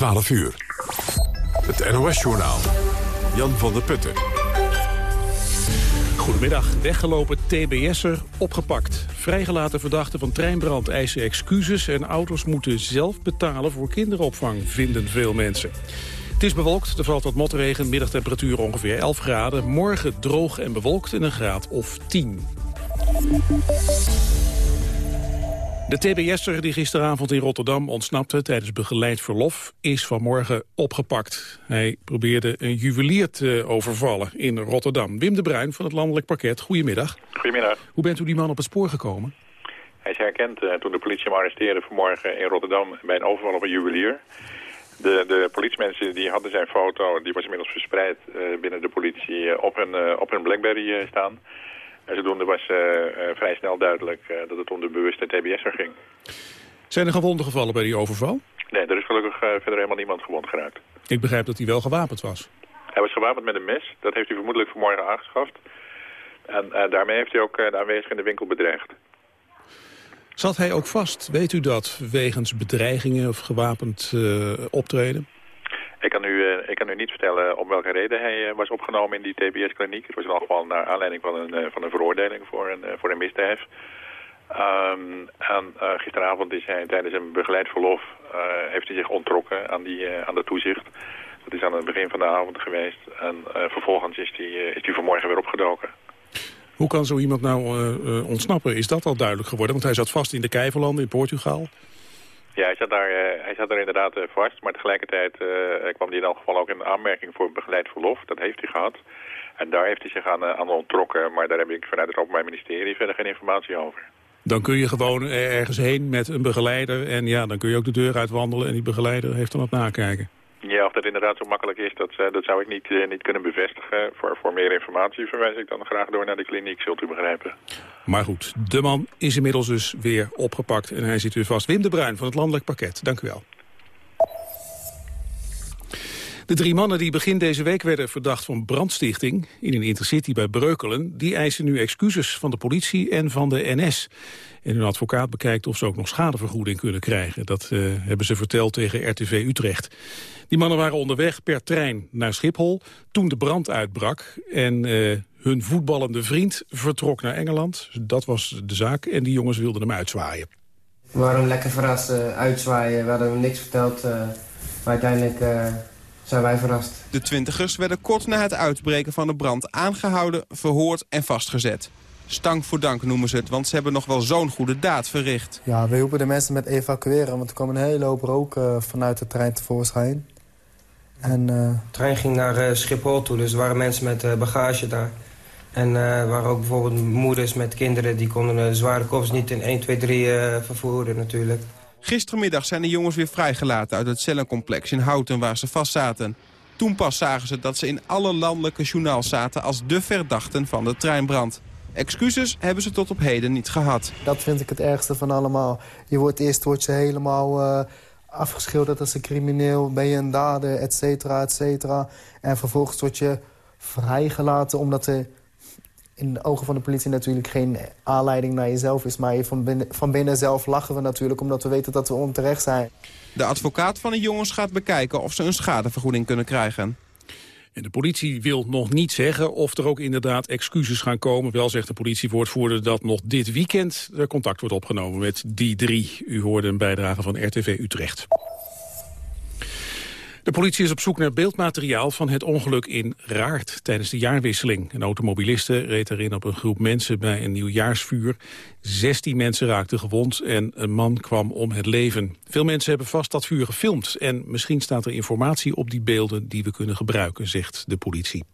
12 uur. Het NOS-journaal. Jan van der Putten. Goedemiddag. Weggelopen TBS'er opgepakt. Vrijgelaten verdachten van treinbrand eisen excuses... en ouders moeten zelf betalen voor kinderopvang, vinden veel mensen. Het is bewolkt, er valt wat motregen, middagtemperatuur ongeveer 11 graden. Morgen droog en bewolkt in een graad of 10. De TBS'er die gisteravond in Rotterdam ontsnapte tijdens begeleid verlof is vanmorgen opgepakt. Hij probeerde een juwelier te overvallen in Rotterdam. Wim de Bruin van het Landelijk Parket, goedemiddag. Goedemiddag. Hoe bent u die man op het spoor gekomen? Hij is herkend uh, toen de politie hem arresteerde vanmorgen in Rotterdam bij een overval op een juwelier. De, de politiemensen die hadden zijn foto, die was inmiddels verspreid uh, binnen de politie, uh, op, hun, op hun Blackberry staan. En zodoende was uh, vrij snel duidelijk uh, dat het om de bewuste TBS'er ging. Zijn er gewonden gevallen bij die overval? Nee, er is gelukkig verder helemaal niemand gewond geraakt. Ik begrijp dat hij wel gewapend was. Hij was gewapend met een mes. Dat heeft hij vermoedelijk vanmorgen aangeschaft. En daarmee heeft hij ook de aanwezigen in de winkel bedreigd. Zat hij ook vast, weet u dat, wegens bedreigingen of gewapend optreden? Ik kan, u, uh, ik kan niet vertellen om welke reden hij uh, was opgenomen in die TBS-kliniek. Het was in elk geval naar aanleiding van een, van een veroordeling voor een, voor een misdrijf. Um, en gisteravond is hij tijdens een begeleid verlof heeft hij zich ontrokken aan, die, aan de toezicht. Dat is aan het begin van de avond geweest. En vervolgens is hij, is hij vanmorgen weer opgedoken. Hoe kan zo iemand nou ontsnappen? Is dat al duidelijk geworden? Want hij zat vast in de Kijverlanden in Portugal. Ja, hij zat daar, uh, hij zat daar inderdaad uh, vast, maar tegelijkertijd uh, kwam hij in elk geval ook in aanmerking voor begeleid verlof. Dat heeft hij gehad. En daar heeft hij zich aan, aan ontrokken, maar daar heb ik vanuit het Openbaar Ministerie verder geen informatie over. Dan kun je gewoon ergens heen met een begeleider en ja, dan kun je ook de deur uitwandelen en die begeleider heeft dan het nakijken. Ja, of dat inderdaad zo makkelijk is, dat, dat zou ik niet, niet kunnen bevestigen. Voor, voor meer informatie verwijs ik dan graag door naar de kliniek, zult u begrijpen. Maar goed, de man is inmiddels dus weer opgepakt en hij zit weer vast. Wim de Bruin van het Landelijk Pakket, dank u wel. De drie mannen die begin deze week werden verdacht van brandstichting... in een intercity bij Breukelen... die eisen nu excuses van de politie en van de NS. En hun advocaat bekijkt of ze ook nog schadevergoeding kunnen krijgen. Dat uh, hebben ze verteld tegen RTV Utrecht. Die mannen waren onderweg per trein naar Schiphol toen de brand uitbrak. En uh, hun voetballende vriend vertrok naar Engeland. Dat was de zaak en die jongens wilden hem uitzwaaien. We waren lekker verrast, uh, uitzwaaien. We hadden hem niks verteld, maar uiteindelijk zijn wij verrast. De twintigers werden kort na het uitbreken van de brand aangehouden, verhoord en vastgezet. Stank voor dank noemen ze het, want ze hebben nog wel zo'n goede daad verricht. Ja, we hielpen de mensen met evacueren, want er kwam een hele hoop rook uh, vanuit de trein tevoorschijn. En, uh... De trein ging naar uh, Schiphol toe, dus er waren mensen met bagage daar. En er waren ook bijvoorbeeld moeders met kinderen... die konden de zware koffers niet in 1, 2, 3 vervoeren natuurlijk. Gistermiddag zijn de jongens weer vrijgelaten uit het cellencomplex in Houten waar ze vastzaten. Toen pas zagen ze dat ze in alle landelijke journaals zaten als de verdachten van de treinbrand. Excuses hebben ze tot op heden niet gehad. Dat vind ik het ergste van allemaal. Je wordt eerst wordt je helemaal uh, afgeschilderd als een crimineel. Ben je een dader, et cetera, et cetera. En vervolgens word je vrijgelaten omdat er in de ogen van de politie natuurlijk geen aanleiding naar jezelf is. Maar van binnen, van binnen zelf lachen we natuurlijk omdat we weten dat we onterecht zijn. De advocaat van de jongens gaat bekijken of ze een schadevergoeding kunnen krijgen. En de politie wil nog niet zeggen of er ook inderdaad excuses gaan komen. Wel zegt de politiewoordvoerder dat nog dit weekend er contact wordt opgenomen met die drie. U hoorde een bijdrage van RTV Utrecht. De politie is op zoek naar beeldmateriaal van het ongeluk in Raart tijdens de jaarwisseling. Een automobiliste reed erin op een groep mensen bij een nieuwjaarsvuur. 16 mensen raakten gewond en een man kwam om het leven. Veel mensen hebben vast dat vuur gefilmd. En misschien staat er informatie op die beelden die we kunnen gebruiken, zegt de politie.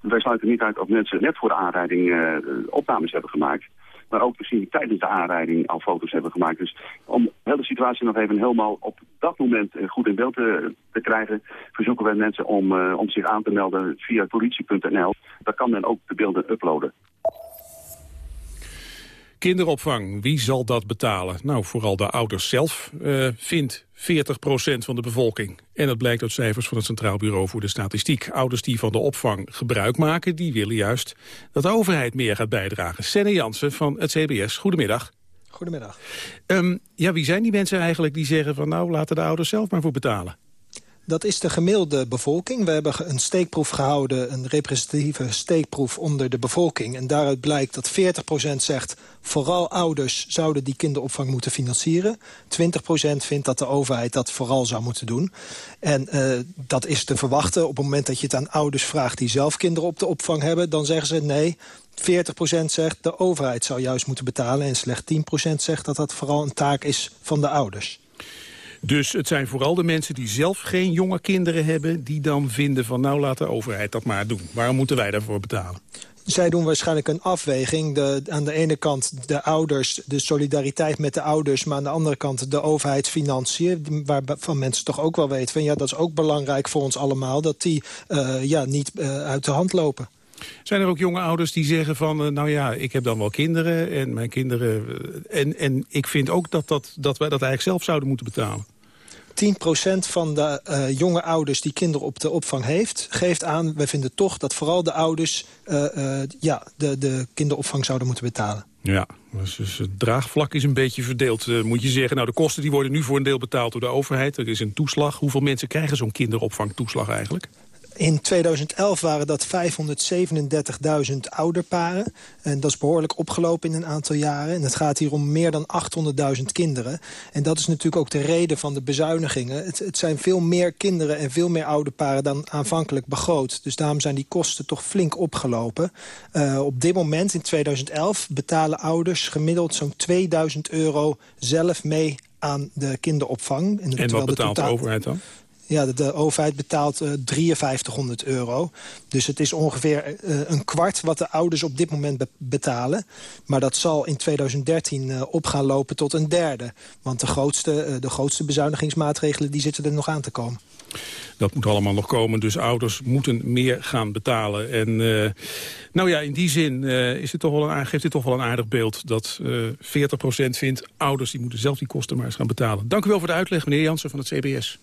Wij sluiten niet uit of mensen net voor de aanrijding uh, opnames hebben gemaakt maar ook misschien tijdens de aanrijding al foto's hebben gemaakt. Dus om de hele situatie nog even helemaal op dat moment eh, goed in beeld te, te krijgen, verzoeken wij mensen om, uh, om zich aan te melden via politie.nl. Daar kan men ook de beelden uploaden. Kinderopvang, wie zal dat betalen? Nou, vooral de ouders zelf, uh, vindt 40% van de bevolking. En dat blijkt uit cijfers van het Centraal Bureau voor de Statistiek. Ouders die van de opvang gebruik maken, die willen juist dat de overheid meer gaat bijdragen. Senne Jansen van het CBS, goedemiddag. Goedemiddag. Um, ja, wie zijn die mensen eigenlijk die zeggen van nou, laten de ouders zelf maar voor betalen? Dat is de gemiddelde bevolking. We hebben een steekproef gehouden, een representatieve steekproef onder de bevolking. En daaruit blijkt dat 40% zegt... vooral ouders zouden die kinderopvang moeten financieren. 20% vindt dat de overheid dat vooral zou moeten doen. En uh, dat is te verwachten. Op het moment dat je het aan ouders vraagt die zelf kinderen op de opvang hebben... dan zeggen ze nee, 40% zegt de overheid zou juist moeten betalen... en slechts 10% zegt dat dat vooral een taak is van de ouders. Dus het zijn vooral de mensen die zelf geen jonge kinderen hebben... die dan vinden van nou laat de overheid dat maar doen. Waarom moeten wij daarvoor betalen? Zij doen waarschijnlijk een afweging. De, aan de ene kant de ouders, de solidariteit met de ouders... maar aan de andere kant de overheidsfinanciën... waarvan mensen toch ook wel weten van ja, dat is ook belangrijk voor ons allemaal... dat die uh, ja, niet uh, uit de hand lopen. Zijn er ook jonge ouders die zeggen van... Uh, nou ja, ik heb dan wel kinderen en mijn kinderen... Uh, en, en ik vind ook dat, dat, dat wij dat eigenlijk zelf zouden moeten betalen. 10% van de uh, jonge ouders die kinderen op de opvang heeft... geeft aan, wij vinden toch dat vooral de ouders ja, de, de kinderopvang zouden moeten betalen. Ja, dus, dus het draagvlak is een beetje verdeeld, moet je zeggen. Nou, de kosten die worden nu voor een deel betaald door de overheid. Er is een toeslag. Hoeveel mensen krijgen zo'n kinderopvangtoeslag eigenlijk? In 2011 waren dat 537.000 ouderparen. En dat is behoorlijk opgelopen in een aantal jaren. En het gaat hier om meer dan 800.000 kinderen. En dat is natuurlijk ook de reden van de bezuinigingen. Het, het, zijn veel meer kinderen en veel meer ouderparen dan aanvankelijk begroot. Dus daarom zijn die kosten toch flink opgelopen. Uh, op dit moment, in 2011, betalen ouders gemiddeld zo'n 2000 euro zelf mee aan de kinderopvang. En, en wat betaalt de, totaal... de overheid dan? Ja, de, overheid betaalt uh, 5300 euro. Dus het is ongeveer uh, een kwart wat de ouders op dit moment be betalen. Maar dat zal in 2013 uh, op gaan lopen tot een derde. Want de grootste, de grootste bezuinigingsmaatregelen die zitten er nog aan te komen. Dat moet allemaal nog komen, dus ouders moeten meer gaan betalen. En nou ja, in die zin is het toch wel een, geeft dit toch wel een aardig beeld... dat uh, 40% vindt, ouders die moeten zelf die kosten maar eens gaan betalen. Dank u wel voor de uitleg, meneer Jansen van het CBS.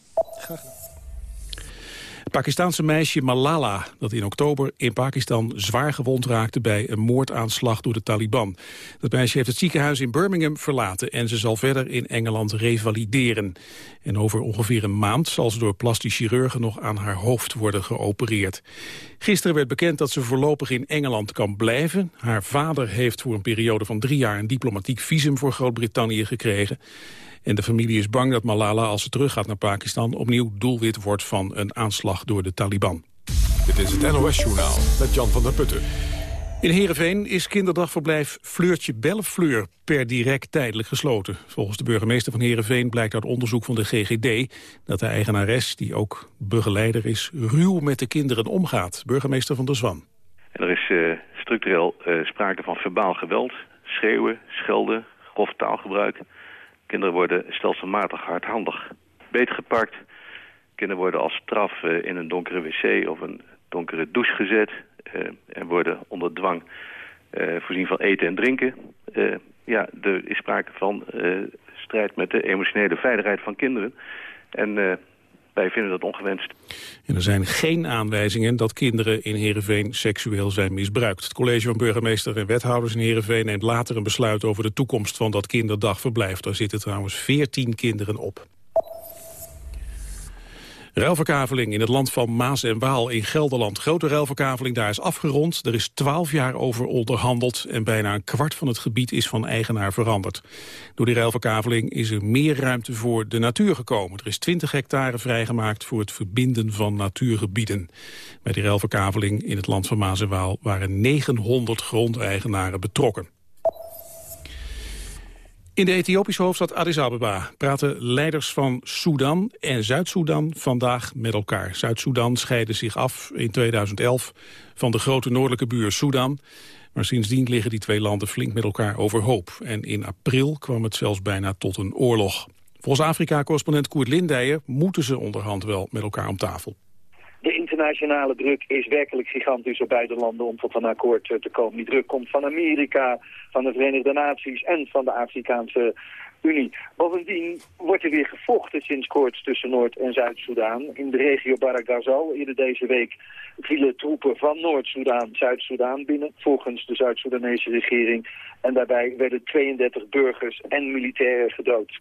Pakistaanse meisje Malala, dat in oktober in Pakistan zwaar gewond raakte bij een moordaanslag door de Taliban. Dat meisje heeft het ziekenhuis in Birmingham verlaten en ze zal verder in Engeland revalideren. En over ongeveer een maand zal ze door plastisch chirurgen nog aan haar hoofd worden geopereerd. Gisteren werd bekend dat ze voorlopig in Engeland kan blijven. Haar vader heeft voor een periode van drie jaar een diplomatiek visum voor Groot-Brittannië gekregen. En de familie is bang dat Malala, als ze teruggaat naar Pakistan... opnieuw doelwit wordt van een aanslag door de Taliban. Dit is het NOS-journaal met Jan van der Putten. In Heerenveen is kinderdagverblijf Fleurtje Bellefleur per direct tijdelijk gesloten. Volgens de burgemeester van Heerenveen blijkt uit onderzoek van de GGD... dat de eigenares, die ook begeleider is, ruw met de kinderen omgaat. Burgemeester van der Zwan. Er is uh, structureel uh, sprake van verbaal geweld, schreeuwen, schelden, grof taalgebruik... Kinderen worden stelselmatig hardhandig beetgepakt. Kinderen worden als straf uh, in een donkere wc of een donkere douche gezet... Uh, en worden onder dwang uh, voorzien van eten en drinken. ja, er is sprake van strijd met de emotionele veiligheid van kinderen. En wij vinden dat ongewenst. En er zijn geen aanwijzingen dat kinderen in Heerenveen seksueel zijn misbruikt. Het college van burgemeester en wethouders in Heerenveen neemt later een besluit over de toekomst van dat kinderdagverblijf. Daar zitten trouwens 14 kinderen op. Ruilverkaveling in het land van Maas en Waal in Gelderland. Grote ruilverkaveling daar is afgerond. Er is twaalf jaar over onderhandeld en bijna een kwart van het gebied is van eigenaar veranderd. Door die ruilverkaveling is er meer ruimte voor de natuur gekomen. Er is 20 hectare vrijgemaakt voor het verbinden van natuurgebieden. Bij die ruilverkaveling in het land van Maas en Waal waren 900 grondeigenaren betrokken. In de Ethiopische hoofdstad Addis Ababa praten leiders van Sudan en Zuid-Soedan vandaag met elkaar. Zuid-Soedan scheidde zich af in 2011 van de grote noordelijke buur Sudan. Maar sindsdien liggen die twee landen flink met elkaar overhoop. En in april kwam het zelfs bijna tot een oorlog. Volgens Afrika-correspondent Koert Lindijer moeten ze onderhand wel met elkaar om tafel. Internationale druk is werkelijk gigantisch op beide landen om tot een akkoord eh, te komen. Die druk komt van Amerika, van de Verenigde Naties en van de Afrikaanse Unie. Bovendien wordt er weer gevochten sinds kort tussen Noord- en Zuid-Soedan. In de regio Barak eerder deze week vielen troepen van Noord-Soedan Zuid-Soedan binnen, volgens de Zuid-Soedanese regering. En daarbij werden 32 burgers en militairen gedood.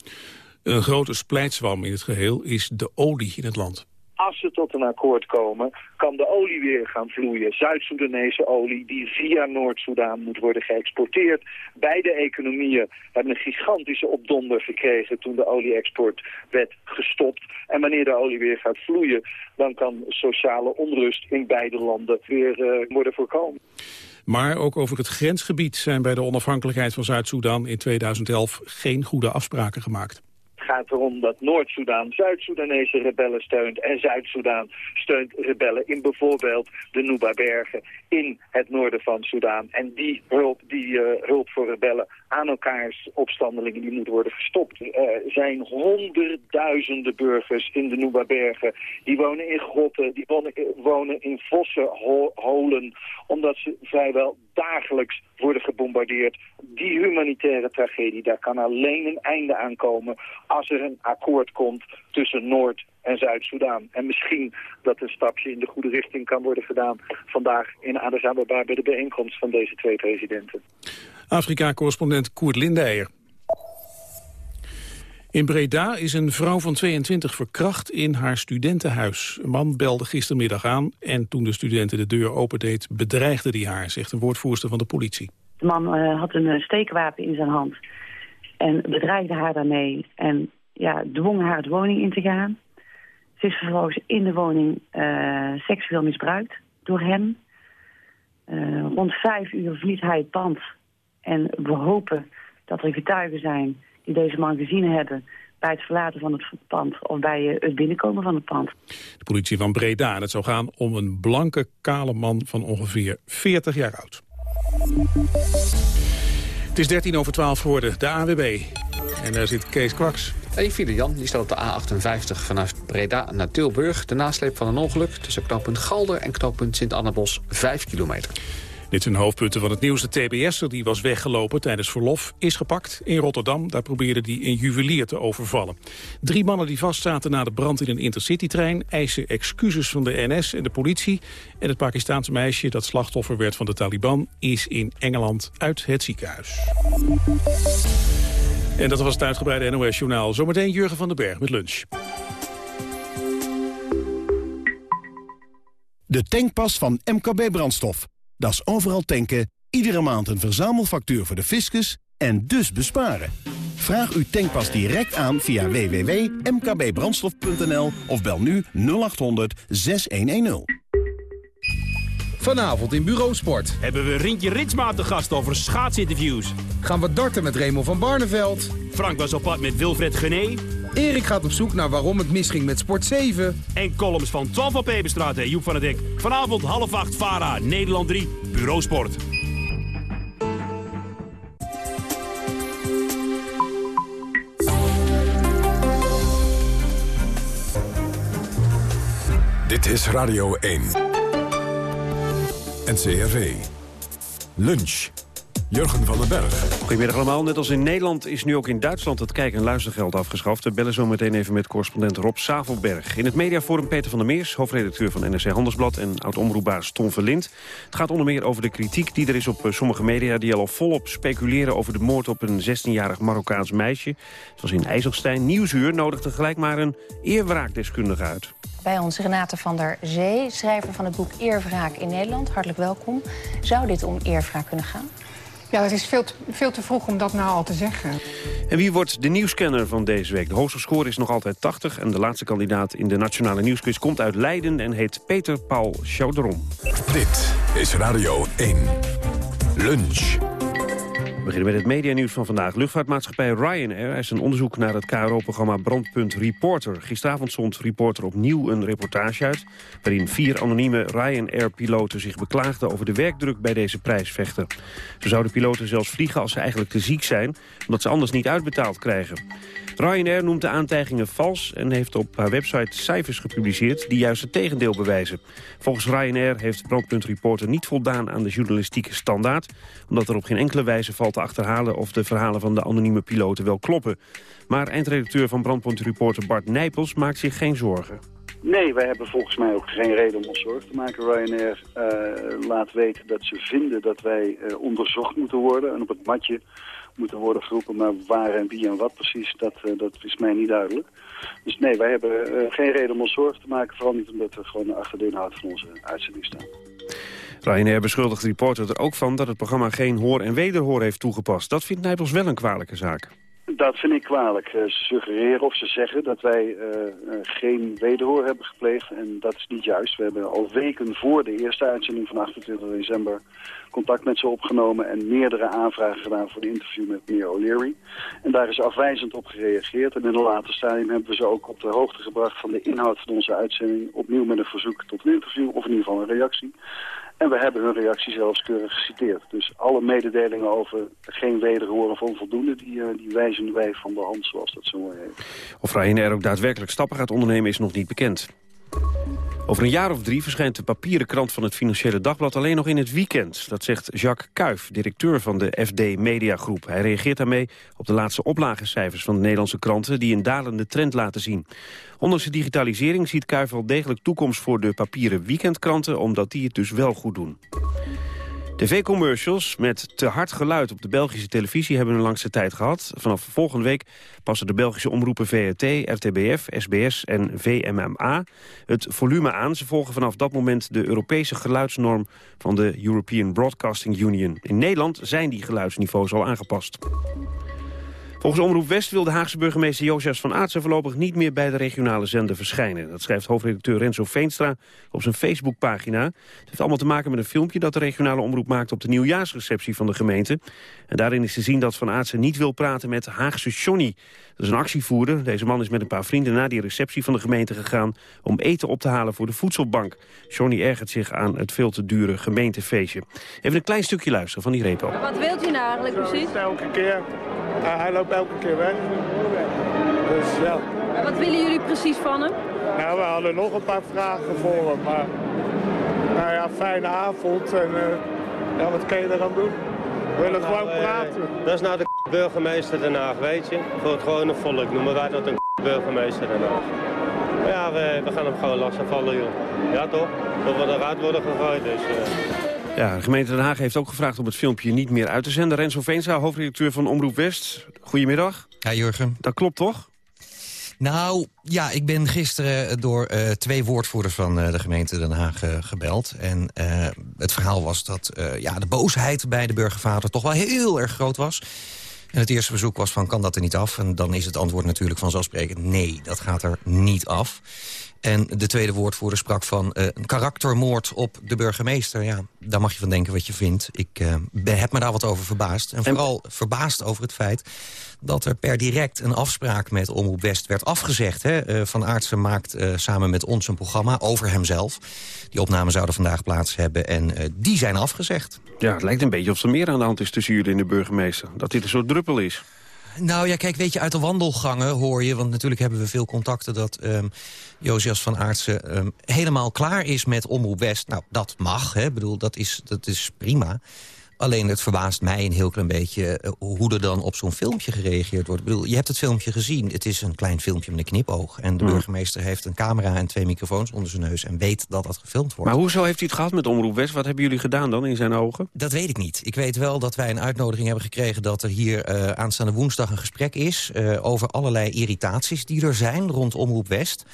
Een grote splijtswam in het geheel is de olie in het land. Als ze tot een akkoord komen, kan de olie weer gaan vloeien. Zuid-Soedanese olie die via Noord-Soedan moet worden geëxporteerd. Beide economieën hebben een gigantische opdonder gekregen toen de olie-export werd gestopt. En wanneer de olie weer gaat vloeien, dan kan sociale onrust in beide landen weer uh, worden voorkomen. Maar ook over het grensgebied zijn bij de onafhankelijkheid van Zuid-Soedan in 2011 geen goede afspraken gemaakt gaat erom dat Noord-Soedan Zuid-Soedanese rebellen steunt. En Zuid-Soedan steunt rebellen in bijvoorbeeld de Nuba-bergen in het noorden van Soedan. En die hulp, die uh, hulp voor rebellen aan elkaars opstandelingen, die moet worden gestopt. Er zijn honderdduizenden burgers in de Nuba-bergen. Die wonen in grotten, die wonen, wonen in vossenholen, omdat ze vrijwel dagelijks worden gebombardeerd. Die humanitaire tragedie, daar kan alleen een einde aan komen als er een akkoord komt tussen Noord- en Zuid-Soedan. En misschien dat een stapje in de goede richting kan worden gedaan vandaag in Addis Ababa bij de bijeenkomst van deze twee presidenten. Afrika-correspondent Koert Lindeijer. In Breda is een vrouw van 22 verkracht in haar studentenhuis. Een man belde gistermiddag aan en toen de studenten de deur opendeed... bedreigde hij haar, zegt een woordvoerster van de politie. De man uh, had een steekwapen in zijn hand en bedreigde haar daarmee. En ja, dwong haar de woning in te gaan. Is vervolgens in de woning uh, seksueel misbruikt door hem. Uh, rond vijf uur verliet hij het pand. En we hopen dat er getuigen zijn die deze man gezien hebben bij het verlaten van het pand of bij het binnenkomen van het pand. De politie van Breda. Het zou gaan om een blanke, kale man van ongeveer 40 jaar oud. Het is 13 over 12 geworden, de AWB. En daar zit Kees Kwaks. Hey, file Jan, die staat op de A58 vanuit Breda naar Tilburg. De nasleep van een ongeluk tussen knooppunt Galder en knooppunt Sint-Annabos 5 kilometer. Dit zijn hoofdpunten van het nieuws. De TBS'er die was weggelopen tijdens verlof is gepakt in Rotterdam. Daar probeerde hij een juwelier te overvallen. Drie mannen die vastzaten na de brand in een intercitytrein... eisen excuses van de NS en de politie. En het Pakistaanse meisje dat slachtoffer werd van de Taliban... is in Engeland uit het ziekenhuis. En dat was het uitgebreide NOS-journaal. Zometeen Jurgen van den Berg met lunch. De tankpas van MKB Brandstof. Dat is overal tanken, iedere maand een verzamelfactuur voor de fiscus en dus besparen. Vraag uw tankpas direct aan via www.mkbbrandstof.nl of bel nu 0800 6110. Vanavond in Bureau Sport. Hebben we Rintje Ritsma te gast over schaatsinterviews. Gaan we darten met Raymond van Barneveld. Frank was op pad met Wilfred Gené. Erik gaat op zoek naar waarom het misging met Sport 7. En columns van 12 van Peperstraat en Joep van het Dek. Vanavond half acht, VARA, Nederland 3, Bureau Sport. Dit is Radio 1. NCRV. Lunch. Jurgen van den Berg. Goedemiddag allemaal. Net als in Nederland is nu ook in Duitsland het kijk- en luistergeld afgeschaft. We bellen zo meteen even met correspondent Rob Savelberg. In het mediaforum Peter van der Meers, hoofdredacteur van NRC Handelsblad... en oud-omroepbaas Tom Verlind. Het gaat onder meer over de kritiek die er is op eh, sommige media... die al volop speculeren over de moord op een 16-jarig Marokkaans meisje. Zoals in IJsselstein. Nieuwsuur nodigt gelijk maar een eerwraakdeskundige uit. Bij ons Renate van der Zee, schrijver van het boek Eerwraak in Nederland. Hartelijk welkom. Zou dit om eerwraak kunnen gaan? Ja, het is veel te, veel te vroeg om dat nou al te zeggen. En wie wordt de nieuwscanner van deze week? De hoogste score is nog altijd 80. En de laatste kandidaat in de Nationale Nieuwsquiz komt uit Leiden... en heet Peter Paul Chaudron. Dit is Radio 1. Lunch. We beginnen met het medianieuws van vandaag. Luchtvaartmaatschappij Ryanair is een onderzoek naar het KRO-programma Brandpunt Reporter. Gisteravond zond Reporter opnieuw een reportage uit... waarin vier anonieme Ryanair-piloten zich beklaagden over de werkdruk bij deze prijsvechter. Zo zouden piloten zelfs vliegen als ze eigenlijk te ziek zijn... omdat ze anders niet uitbetaald krijgen. Ryanair noemt de aantijgingen vals en heeft op haar website cijfers gepubliceerd die juist het tegendeel bewijzen. Volgens Ryanair heeft Brandpunt Reporter niet voldaan aan de journalistieke standaard, omdat er op geen enkele wijze valt te achterhalen of de verhalen van de anonieme piloten wel kloppen. Maar eindredacteur van Brandpunt Reporter Bart Nijpels maakt zich geen zorgen. Nee, wij hebben volgens mij ook geen reden om ons zorgen te maken. Ryanair uh, laat weten dat ze vinden dat wij uh, onderzocht moeten worden en op het matje moeten worden geroepen. Maar waar en wie en wat precies, dat, uh, dat is mij niet duidelijk. Dus nee, wij hebben eh, geen reden om ons zorgen te maken. Vooral niet omdat we gewoon achter de inhoud van onze uitzending staan. Ryanair beschuldigt de reporter er ook van dat het programma geen hoor en wederhoor heeft toegepast. Dat vindt Nijpels wel een kwalijke zaak. Dat vind ik kwalijk. Eh, Ze suggereren of ze zeggen dat wij eh, eh, geen wederhoor hebben gepleegd. En dat is niet juist. We hebben al weken voor de eerste uitzending van 28 december contact met ze opgenomen en meerdere aanvragen gedaan voor een interview met meneer O'Leary. En daar is afwijzend op gereageerd. En in een later stadium hebben we ze ook op de hoogte gebracht van de inhoud van onze uitzending. Opnieuw met een verzoek tot een interview of in ieder geval een reactie. En we hebben hun reactie zelfs keurig geciteerd. Dus alle mededelingen over geen wederhoor of onvoldoende, die, eh, die wijzen wij van de hand, zoals dat zo heet. Of Ryanair ook daadwerkelijk stappen gaat ondernemen is nog niet bekend. Over een jaar of drie verschijnt de papieren krant van het Financiële Dagblad alleen nog in het weekend. Dat zegt Jacques Kuif, directeur van de FD Mediagroep. Hij reageert daarmee op de laatste oplagecijfers van de Nederlandse kranten... die een dalende trend laten zien. Ondanks de digitalisering ziet Kuif wel degelijk toekomst voor de papieren weekendkranten... omdat die het dus wel goed doen. TV-commercials met te hard geluid op de Belgische televisie hebben een langste tijd gehad. Vanaf volgende week passen de Belgische omroepen VRT, RTBF, SBS en VMMA het volume aan. Ze volgen vanaf dat moment de Europese geluidsnorm van de European Broadcasting Union. In Nederland zijn die geluidsniveaus al aangepast. Volgens Omroep West wil de Haagse burgemeester Josias van Aartsen voorlopig niet meer bij de regionale zender verschijnen. Dat schrijft hoofdredacteur Renzo Veenstra op zijn Facebookpagina. Het heeft allemaal te maken met een filmpje dat de regionale omroep maakt op de nieuwjaarsreceptie van de gemeente. En daarin is te zien dat van Aartsen niet wil praten met Haagse Johnny. Dat is een actievoerder. Deze man is met een paar vrienden naar die receptie van de gemeente gegaan om eten op te halen voor de voedselbank. Johnny ergert zich aan het veel te dure gemeentefeestje. Even een klein stukje luisteren van die repo. Wat wilt u nou eigenlijk precies? Elke keer. Uh, hij loopt elke keer weg. Dus ja. Wat willen jullie precies van hem? Nou, we hadden nog een paar vragen voor hem. Maar nou ja, fijne avond. En uh, ja, wat kan je eraan doen? We willen nou, gewoon uh, praten. Dat is nou de burgemeester Den Haag, weet je. Voor het gewone volk noemen wij dat een burgemeester Den Haag. Maar ja, we, we gaan hem gewoon lassen vallen, joh. Ja, toch? Dat we eruit worden gegooid, dus... Ja, de gemeente Den Haag heeft ook gevraagd om het filmpje niet meer uit te zenden. Renzo Veenstra, hoofdredacteur van Omroep West. Goedemiddag. Ja, Jurgen. Dat klopt toch? Nou, ja, ik ben gisteren door uh, twee woordvoerders van uh, de gemeente Den Haag uh, gebeld. En het verhaal was dat ja, de boosheid bij de burgervader toch wel heel erg groot was. En het eerste verzoek was van, kan dat er niet af? En dan is het antwoord natuurlijk vanzelfsprekend, nee, dat gaat er niet af. En de tweede woordvoerder sprak van uh, een karaktermoord op de burgemeester. Ja, daar mag je van denken wat je vindt. Ik uh, ben, heb me daar wat over verbaasd. En vooral en... verbaasd over het feit dat er per direct een afspraak met Omroep West werd afgezegd. Hè. Uh, van Aartsen maakt samen met ons een programma over hemzelf. Die opnamen zouden vandaag plaats hebben en die zijn afgezegd. Ja, het lijkt een beetje of er meer aan de hand is tussen jullie en de burgemeester. Dat dit een soort druppel is. Nou ja, kijk, weet je, uit de wandelgangen hoor je... want natuurlijk hebben we veel contacten dat um, Josias van Aartsen... Um, helemaal klaar is met Omroep West. Nou, dat mag, hè. Ik bedoel, dat is, dat is prima. Alleen het verbaast mij een heel klein beetje uh, hoe er dan op zo'n filmpje gereageerd wordt. Ik bedoel, je hebt het filmpje gezien. Het is een klein filmpje met een knipoog. En de Mm. burgemeester heeft een camera en twee microfoons onder zijn neus... en weet dat dat gefilmd wordt. Maar hoezo heeft hij het gehad met Omroep West? Wat hebben jullie gedaan dan in zijn ogen? Dat weet ik niet. Ik weet wel dat wij een uitnodiging hebben gekregen... dat er hier uh, aanstaande woensdag een gesprek is... Uh, over allerlei irritaties die er zijn rond Omroep West...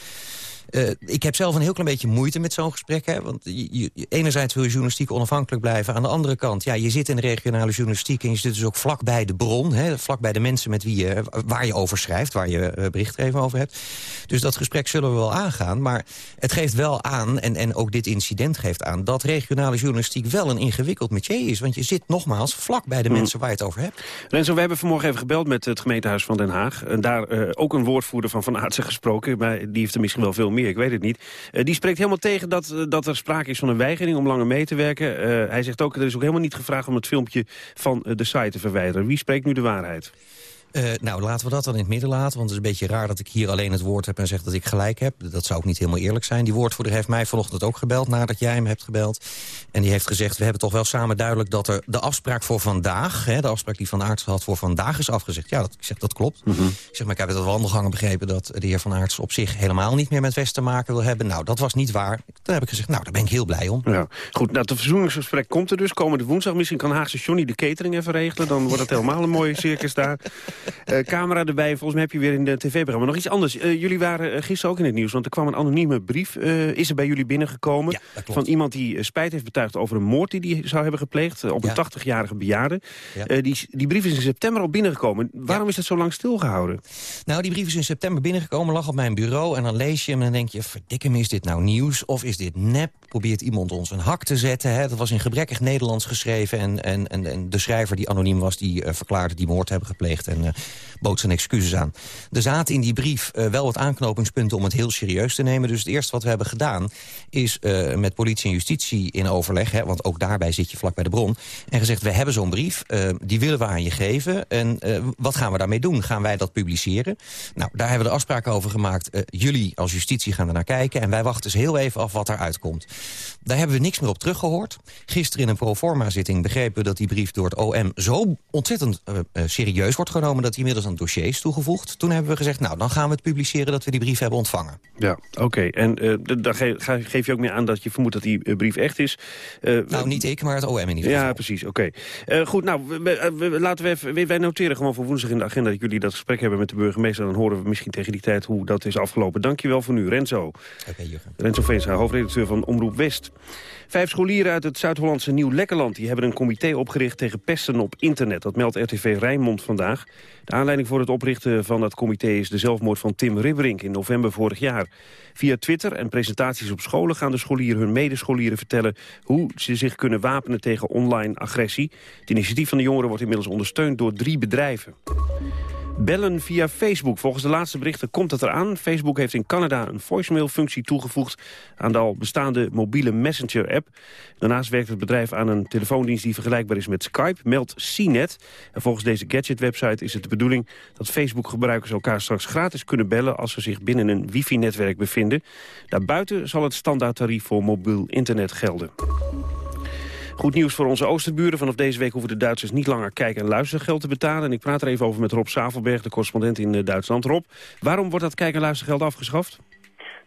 Uh, ik heb zelf een heel klein beetje moeite met zo'n gesprek. Hè? Want je, je, enerzijds wil je journalistiek onafhankelijk blijven. Aan de andere kant, ja, je zit in de regionale journalistiek... en je zit dus ook vlak bij de bron. Hè? Vlak bij de mensen met wie je, waar je over schrijft. Waar je uh, berichtgeving over hebt. Dus dat gesprek zullen we wel aangaan. Maar het geeft wel aan, en, en ook dit incident geeft aan... dat regionale journalistiek wel een ingewikkeld métier is. Want je zit nogmaals vlak bij de mm. mensen waar je het over hebt. Renzo, we hebben vanmorgen even gebeld met het gemeentehuis van Den Haag. En daar uh, ook een woordvoerder van Van Aartsen gesproken. Maar die heeft er misschien wel veel meer ik weet het niet. Uh, die spreekt helemaal tegen dat, uh, dat er sprake is van een weigering om langer mee te werken. Uh, hij zegt ook, er is ook helemaal niet gevraagd om het filmpje van de site te verwijderen. Wie spreekt nu de waarheid? Uh, nou, laten we dat dan in het midden laten. Want het is een beetje raar dat ik hier alleen het woord heb en zeg dat ik gelijk heb. Dat zou ook niet helemaal eerlijk zijn. Die woordvoerder heeft mij vanochtend ook gebeld nadat jij hem hebt gebeld. En die heeft gezegd, we hebben toch wel samen duidelijk dat er de afspraak voor vandaag... Hè, de afspraak die Van Aerts had voor vandaag is afgezegd. Ja, dat, ik zeg, dat klopt. Mm -hmm. Ik zeg, maar ik heb uit de wandelgangen begrepen dat de heer Van Aerts op zich helemaal niet meer met West te maken wil hebben. Nou, dat was niet waar. Daar heb ik gezegd, nou, daar ben ik heel blij om. Ja. Goed, nou, het verzoeningsgesprek komt er dus komende woensdag. Misschien kan Haagse Johnny de catering even regelen. Dan wordt het helemaal een mooie circus daar. Eh, camera erbij, volgens mij heb je weer in de tv-programma. Nog iets anders. Eh, jullie waren eh, gisteren ook in het nieuws, want er kwam een anonieme brief. is er bij jullie binnengekomen van iemand die spijt heeft betuigd over een moord die hij zou hebben gepleegd op een 80-jarige bejaarde. Die, die brief is in september al binnengekomen. Waarom is dat zo lang stilgehouden? Nou, die brief is in september binnengekomen, lag op mijn bureau... en dan lees je hem en dan denk je, verdikke me, is dit nou nieuws of is dit nep? Probeert iemand ons een hak te zetten? Hè? Dat was in gebrekkig Nederlands geschreven... en, en, en, en de schrijver die anoniem was, die verklaarde die moord hebben gepleegd... en eh, bood zijn excuses aan. Er zaten in die brief eh, wel wat aanknopingspunten om het heel serieus te nemen. Dus het eerste wat we hebben gedaan is eh, met politie en justitie in overleg... Hè, want ook daarbij zit je vlak bij de bron... en gezegd, we hebben zo'n brief, die willen we aan je geven... en wat gaan we daarmee doen? Gaan wij dat publiceren? Nou, daar hebben we de afspraken over gemaakt. Jullie als justitie gaan er naar kijken... en wij wachten dus heel even af wat eruit komt. Daar hebben we niks meer op teruggehoord. Gisteren in een proforma-zitting begrepen we dat die brief door het OM... zo ontzettend serieus wordt genomen... dat hij inmiddels aan het dossier is toegevoegd. Toen hebben we gezegd, nou, dan gaan we het publiceren... dat we die brief hebben ontvangen. Ja, oké. En eh, d- dan ge- ga- geef je ook meer aan dat je vermoedt dat die eh, brief echt is. Eh, Nou, niet ik, maar het OM in ieder geval. Ja, precies. Oké. Eh, goed, nou, we- we- we- laten we even... Wij noteren gewoon voor woensdag in de agenda... dat jullie dat gesprek hebben met de burgemeester. Dan horen we misschien tegen die tijd hoe dat is afgelopen. Dankjewel voor nu, Renzo. Oké, Jurgen. Renzo Veenstra, hoofdredacteur van Omroep West. Vijf scholieren uit het Zuid-Hollandse Nieuw-Lekkerland... die hebben een comité opgericht tegen pesten op internet. Dat meldt RTV Rijnmond vandaag. De aanleiding voor het oprichten van dat comité... is de zelfmoord van Tim Ribberink in november vorig jaar. Via Twitter en presentaties op scholen gaan de scholieren hun medescholieren vertellen... hoe ze zich kunnen wapenen tegen online agressie. Het initiatief van de jongeren wordt inmiddels ondersteund door drie bedrijven. Bellen via Facebook. Volgens de laatste berichten komt het eraan. Facebook heeft in Canada een voicemail-functie toegevoegd... aan de al bestaande mobiele Messenger-app. Daarnaast werkt het bedrijf aan een telefoondienst die vergelijkbaar is met Skype, meldt CNET. En volgens deze gadget-website is het de bedoeling... dat Facebook-gebruikers elkaar straks gratis kunnen bellen... als ze zich binnen een wifi-netwerk bevinden. Daarbuiten zal het standaardtarief voor mobiel internet gelden. Goed nieuws voor onze oosterburen. Vanaf deze week hoeven de Duitsers niet langer kijk- en luistergeld te betalen. En ik praat er even over met Rob Zavelberg, de correspondent in eh, Duitsland. Rob, waarom wordt dat kijk- en luistergeld afgeschaft?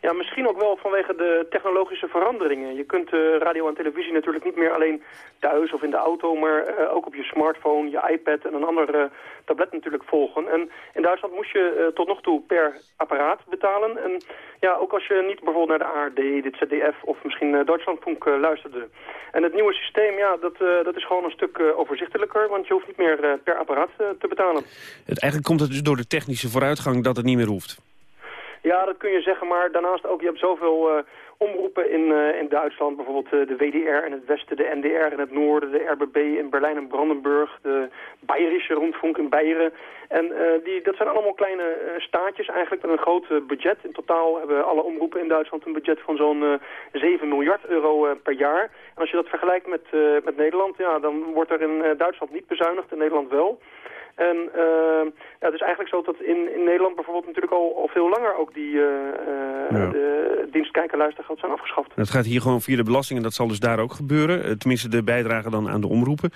Ja, misschien ook wel vanwege de technologische veranderingen. Je kunt eh, radio en televisie natuurlijk niet meer alleen thuis of in de auto, maar eh, ook op je smartphone, je iPad en een ander tablet natuurlijk volgen. En in Duitsland moest je eh, tot nog toe per apparaat betalen. En ja, ook als je niet bijvoorbeeld naar de ARD, de ZDF of misschien Duitslandfunk luisterde. En het nieuwe systeem, ja, dat, dat is gewoon een stuk overzichtelijker, want je hoeft niet meer per apparaat te betalen. Het, eigenlijk komt het dus door de technische vooruitgang dat het niet meer hoeft. Ja, dat kun je zeggen, maar daarnaast ook, je hebt zoveel uh, omroepen in, uh, in Duitsland. Bijvoorbeeld uh, de WDR in het westen, de NDR in het noorden, de RBB in Berlijn en Brandenburg, de Bayerische Rundfunk in Beieren. En die, dat zijn allemaal kleine staatjes eigenlijk met een groot budget. In totaal hebben alle omroepen in Duitsland een budget van zo'n 7 miljard euro per jaar. En als je dat vergelijkt met, met Nederland, ja, dan wordt er in Duitsland niet bezuinigd, in Nederland wel. En uh, ja, het is eigenlijk zo dat in, in Nederland bijvoorbeeld natuurlijk al, al veel langer ook die uh, ja. de dienst kijk- en luistergeld zijn afgeschaft. Het gaat hier gewoon via de belasting en dat zal dus daar ook gebeuren. Tenminste de bijdrage dan aan de omroepen.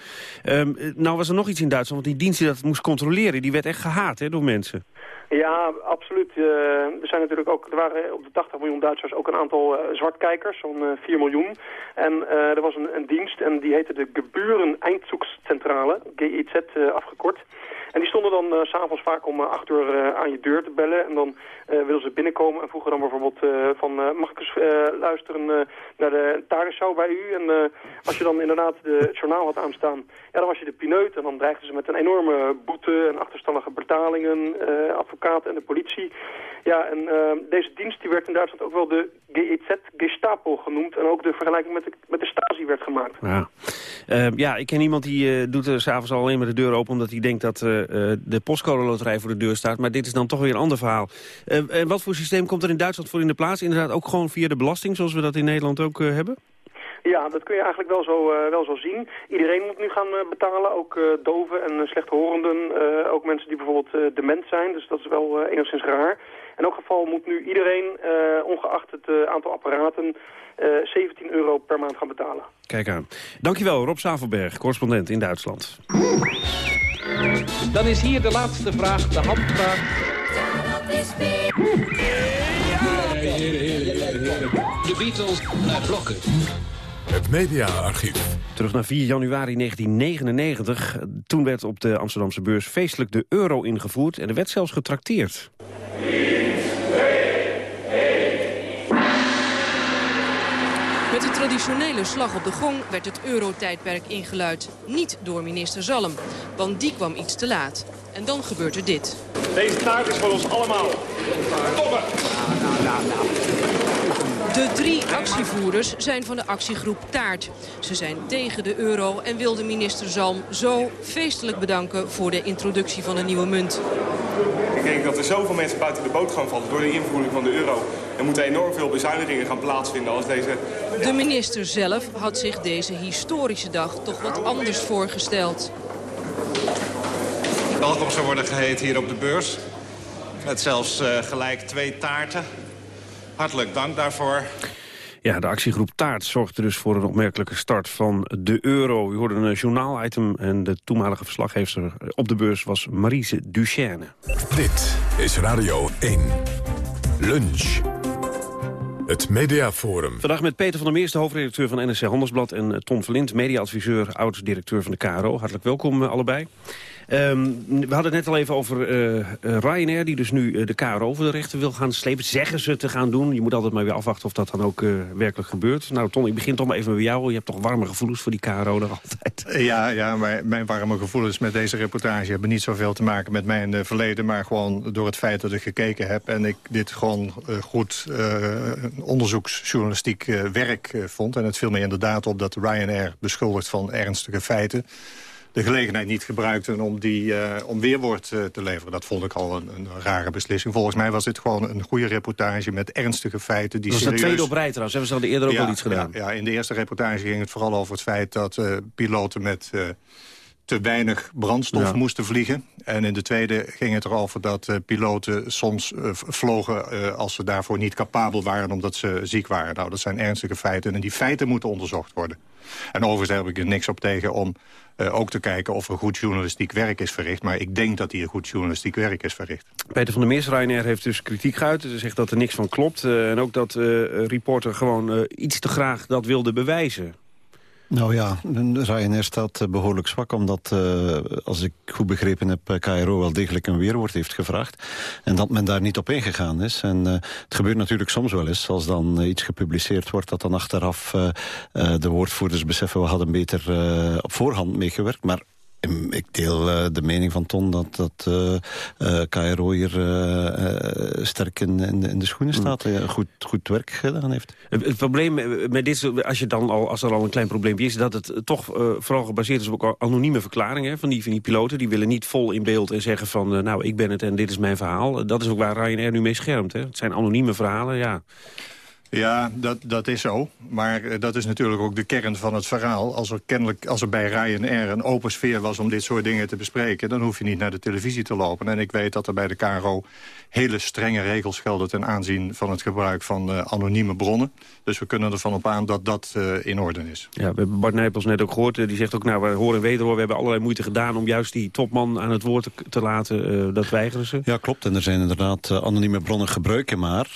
Um, nou was er nog iets in Duitsland, want die dienst die dat moest controleren, die werd echt gehaat hè, door mensen. Ja, absoluut. Uh, er zijn natuurlijk ook, er waren op de 80 miljoen Duitsers ook een aantal uh, zwartkijkers, zo'n uh, 4 miljoen. En uh, er was een, een, dienst en die heette de Geburen Eindzugszentrale, GEZ afgekort. En die stonden dan uh, s'avonds vaak om uh, acht uur uh, aan je deur te bellen. En dan wilden ze binnenkomen en vroegen dan bijvoorbeeld van... mag ik eens luisteren naar de Tagesschau bij u? En als je dan inderdaad de, het journaal had aanstaan... ja, dan was je de pineut. En dan dreigden ze met een enorme boete en achterstallige betalingen... advocaten en de politie. Ja, en deze dienst die werd in Duitsland ook wel de GEZ Gestapo genoemd. En ook de vergelijking met de, met de Stasi werd gemaakt. Ja, ja ik ken iemand die doet er s'avonds al alleen maar de deur open... omdat hij denkt dat uh, de postcode loterij voor de deur staat. Maar dit is dan toch weer een ander verhaal. Uh, en wat voor systeem komt er in Duitsland voor in de plaats? Inderdaad ook gewoon via de belasting, zoals we dat in Nederland ook hebben? Ja, dat kun je eigenlijk wel zo, uh, wel zo zien. Iedereen moet nu gaan uh, betalen, ook uh, doven en slechthorenden. ook mensen die bijvoorbeeld dement zijn, dus dat is wel enigszins raar. In elk geval moet nu iedereen, ongeacht het aantal apparaten, 17 euro per maand gaan betalen. Kijk aan. Dankjewel, Rob Zavelberg, correspondent in Duitsland. Dan is hier de laatste vraag, de handvraag. De Beatles naar blokken. Het mediaarchief. Terug naar 4 januari 1999. Toen werd op de Amsterdamse beurs feestelijk de euro ingevoerd... en er werd zelfs getrakteerd. Met de traditionele slag op de gong werd het eurotijdperk ingeluid. Niet door minister Zalm, want die kwam iets te laat. En dan gebeurt er dit. Deze taart is voor ons allemaal. Toppen! De drie actievoerders zijn van de actiegroep Taart. Ze zijn tegen de euro en wilden minister Zalm zo feestelijk bedanken voor de introductie van een nieuwe munt. Ik denk dat er zoveel mensen buiten de boot gaan vallen door de invoering van de euro. Er moeten enorm veel bezuinigingen gaan plaatsvinden als deze... De minister zelf had zich deze historische dag toch wat anders voorgesteld. Welkom zou worden geheet hier op de beurs. Met zelfs uh, gelijk twee taarten. Hartelijk dank daarvoor. Ja, de actiegroep Taart zorgde dus voor een opmerkelijke start van de euro. U hoorde een journaal-item en de toenmalige verslaggever op de beurs was Marise Duchesne. Dit is Radio 1. Lunch. Het Mediaforum. Vandaag met Peter van der Meers, de hoofdredacteur van NSC Handelsblad... en Ton Verlind, mediaadviseur, oud-directeur van de KRO. Hartelijk welkom allebei. Um, we hadden het net al even over uh, Ryanair, die dus nu uh, de KRO over de rechter wil gaan slepen. Zeggen ze te gaan doen. Je moet altijd maar weer afwachten of dat dan ook werkelijk gebeurt. Nou Ton, ik begin toch maar even bij jou. Je hebt toch warme gevoelens voor die KRO nog altijd? Ja, ja, maar mijn warme gevoelens met deze reportage hebben niet zoveel te maken met mijn verleden. Maar gewoon door het feit dat ik gekeken heb en ik dit gewoon goed onderzoeksjournalistiek werk vond. En het viel me inderdaad op dat Ryanair beschuldigd van ernstige feiten de gelegenheid niet gebruikten om, die, uh, om weerwoord uh, te leveren. Dat vond ik al een, een, rare beslissing. Volgens mij was dit gewoon een goede reportage met ernstige feiten. Die dat was serieus... de tweede op rij trouwens. Hebben ze al eerder ook ja, al iets gedaan? Ja, ja, in de eerste reportage ging het vooral over het feit dat uh, piloten met te weinig brandstof ja. moesten vliegen. En in de tweede ging het erover dat uh, piloten soms uh, vlogen uh, als ze daarvoor niet capabel waren omdat ze ziek waren. Nou, dat zijn ernstige feiten en die feiten moeten onderzocht worden. En overigens heb ik er niks op tegen om ook te kijken of er goed journalistiek werk is verricht. Maar ik denk dat hier goed journalistiek werk is verricht. Peter van der Meers, Ryanair, heeft dus kritiek geuit. Hij zegt dat er niks van klopt. en ook dat reporter gewoon iets te graag dat wilde bewijzen. Nou ja, Ryanair staat behoorlijk zwak... omdat, uh, als ik goed begrepen heb, KRO wel degelijk een weerwoord heeft gevraagd. En dat men daar niet op ingegaan is. En het gebeurt natuurlijk soms wel eens, als dan iets gepubliceerd wordt... dat dan achteraf de woordvoerders beseffen... we hadden beter op voorhand meegewerkt. Maar ik deel uh, de mening van Ton dat, dat uh, KRO hier sterk in, in, de, in, de schoenen staat. Mm. goed, goed werk gedaan heeft. Het, het, probleem met dit, als, je dan al, als er al een klein probleempje is... dat het toch vooral gebaseerd is op anonieme verklaringen van die, van die piloten. Die willen niet vol in beeld en zeggen van... nou, ik ben het en dit is mijn verhaal. Dat is ook waar Ryanair nu mee schermt. Hè? Het zijn anonieme verhalen, ja. Ja, dat, dat is zo. Maar uh, dat is natuurlijk ook de kern van het verhaal. Als er, kennelijk, als er bij Ryanair een open sfeer was om dit soort dingen te bespreken... dan hoef je niet naar de televisie te lopen. En ik weet dat er bij de KRO hele strenge regels gelden... ten aanzien van het gebruik van uh, anonieme bronnen. Dus we kunnen ervan op aan dat dat uh, in orde is. Ja, we hebben Bart Nijpels net ook gehoord. die zegt ook, nou, we horen wederhoor... we hebben allerlei moeite gedaan om juist die topman aan het woord te, te laten. dat weigeren ze. Ja, klopt. En er zijn inderdaad anonieme bronnen gebruiken. Maar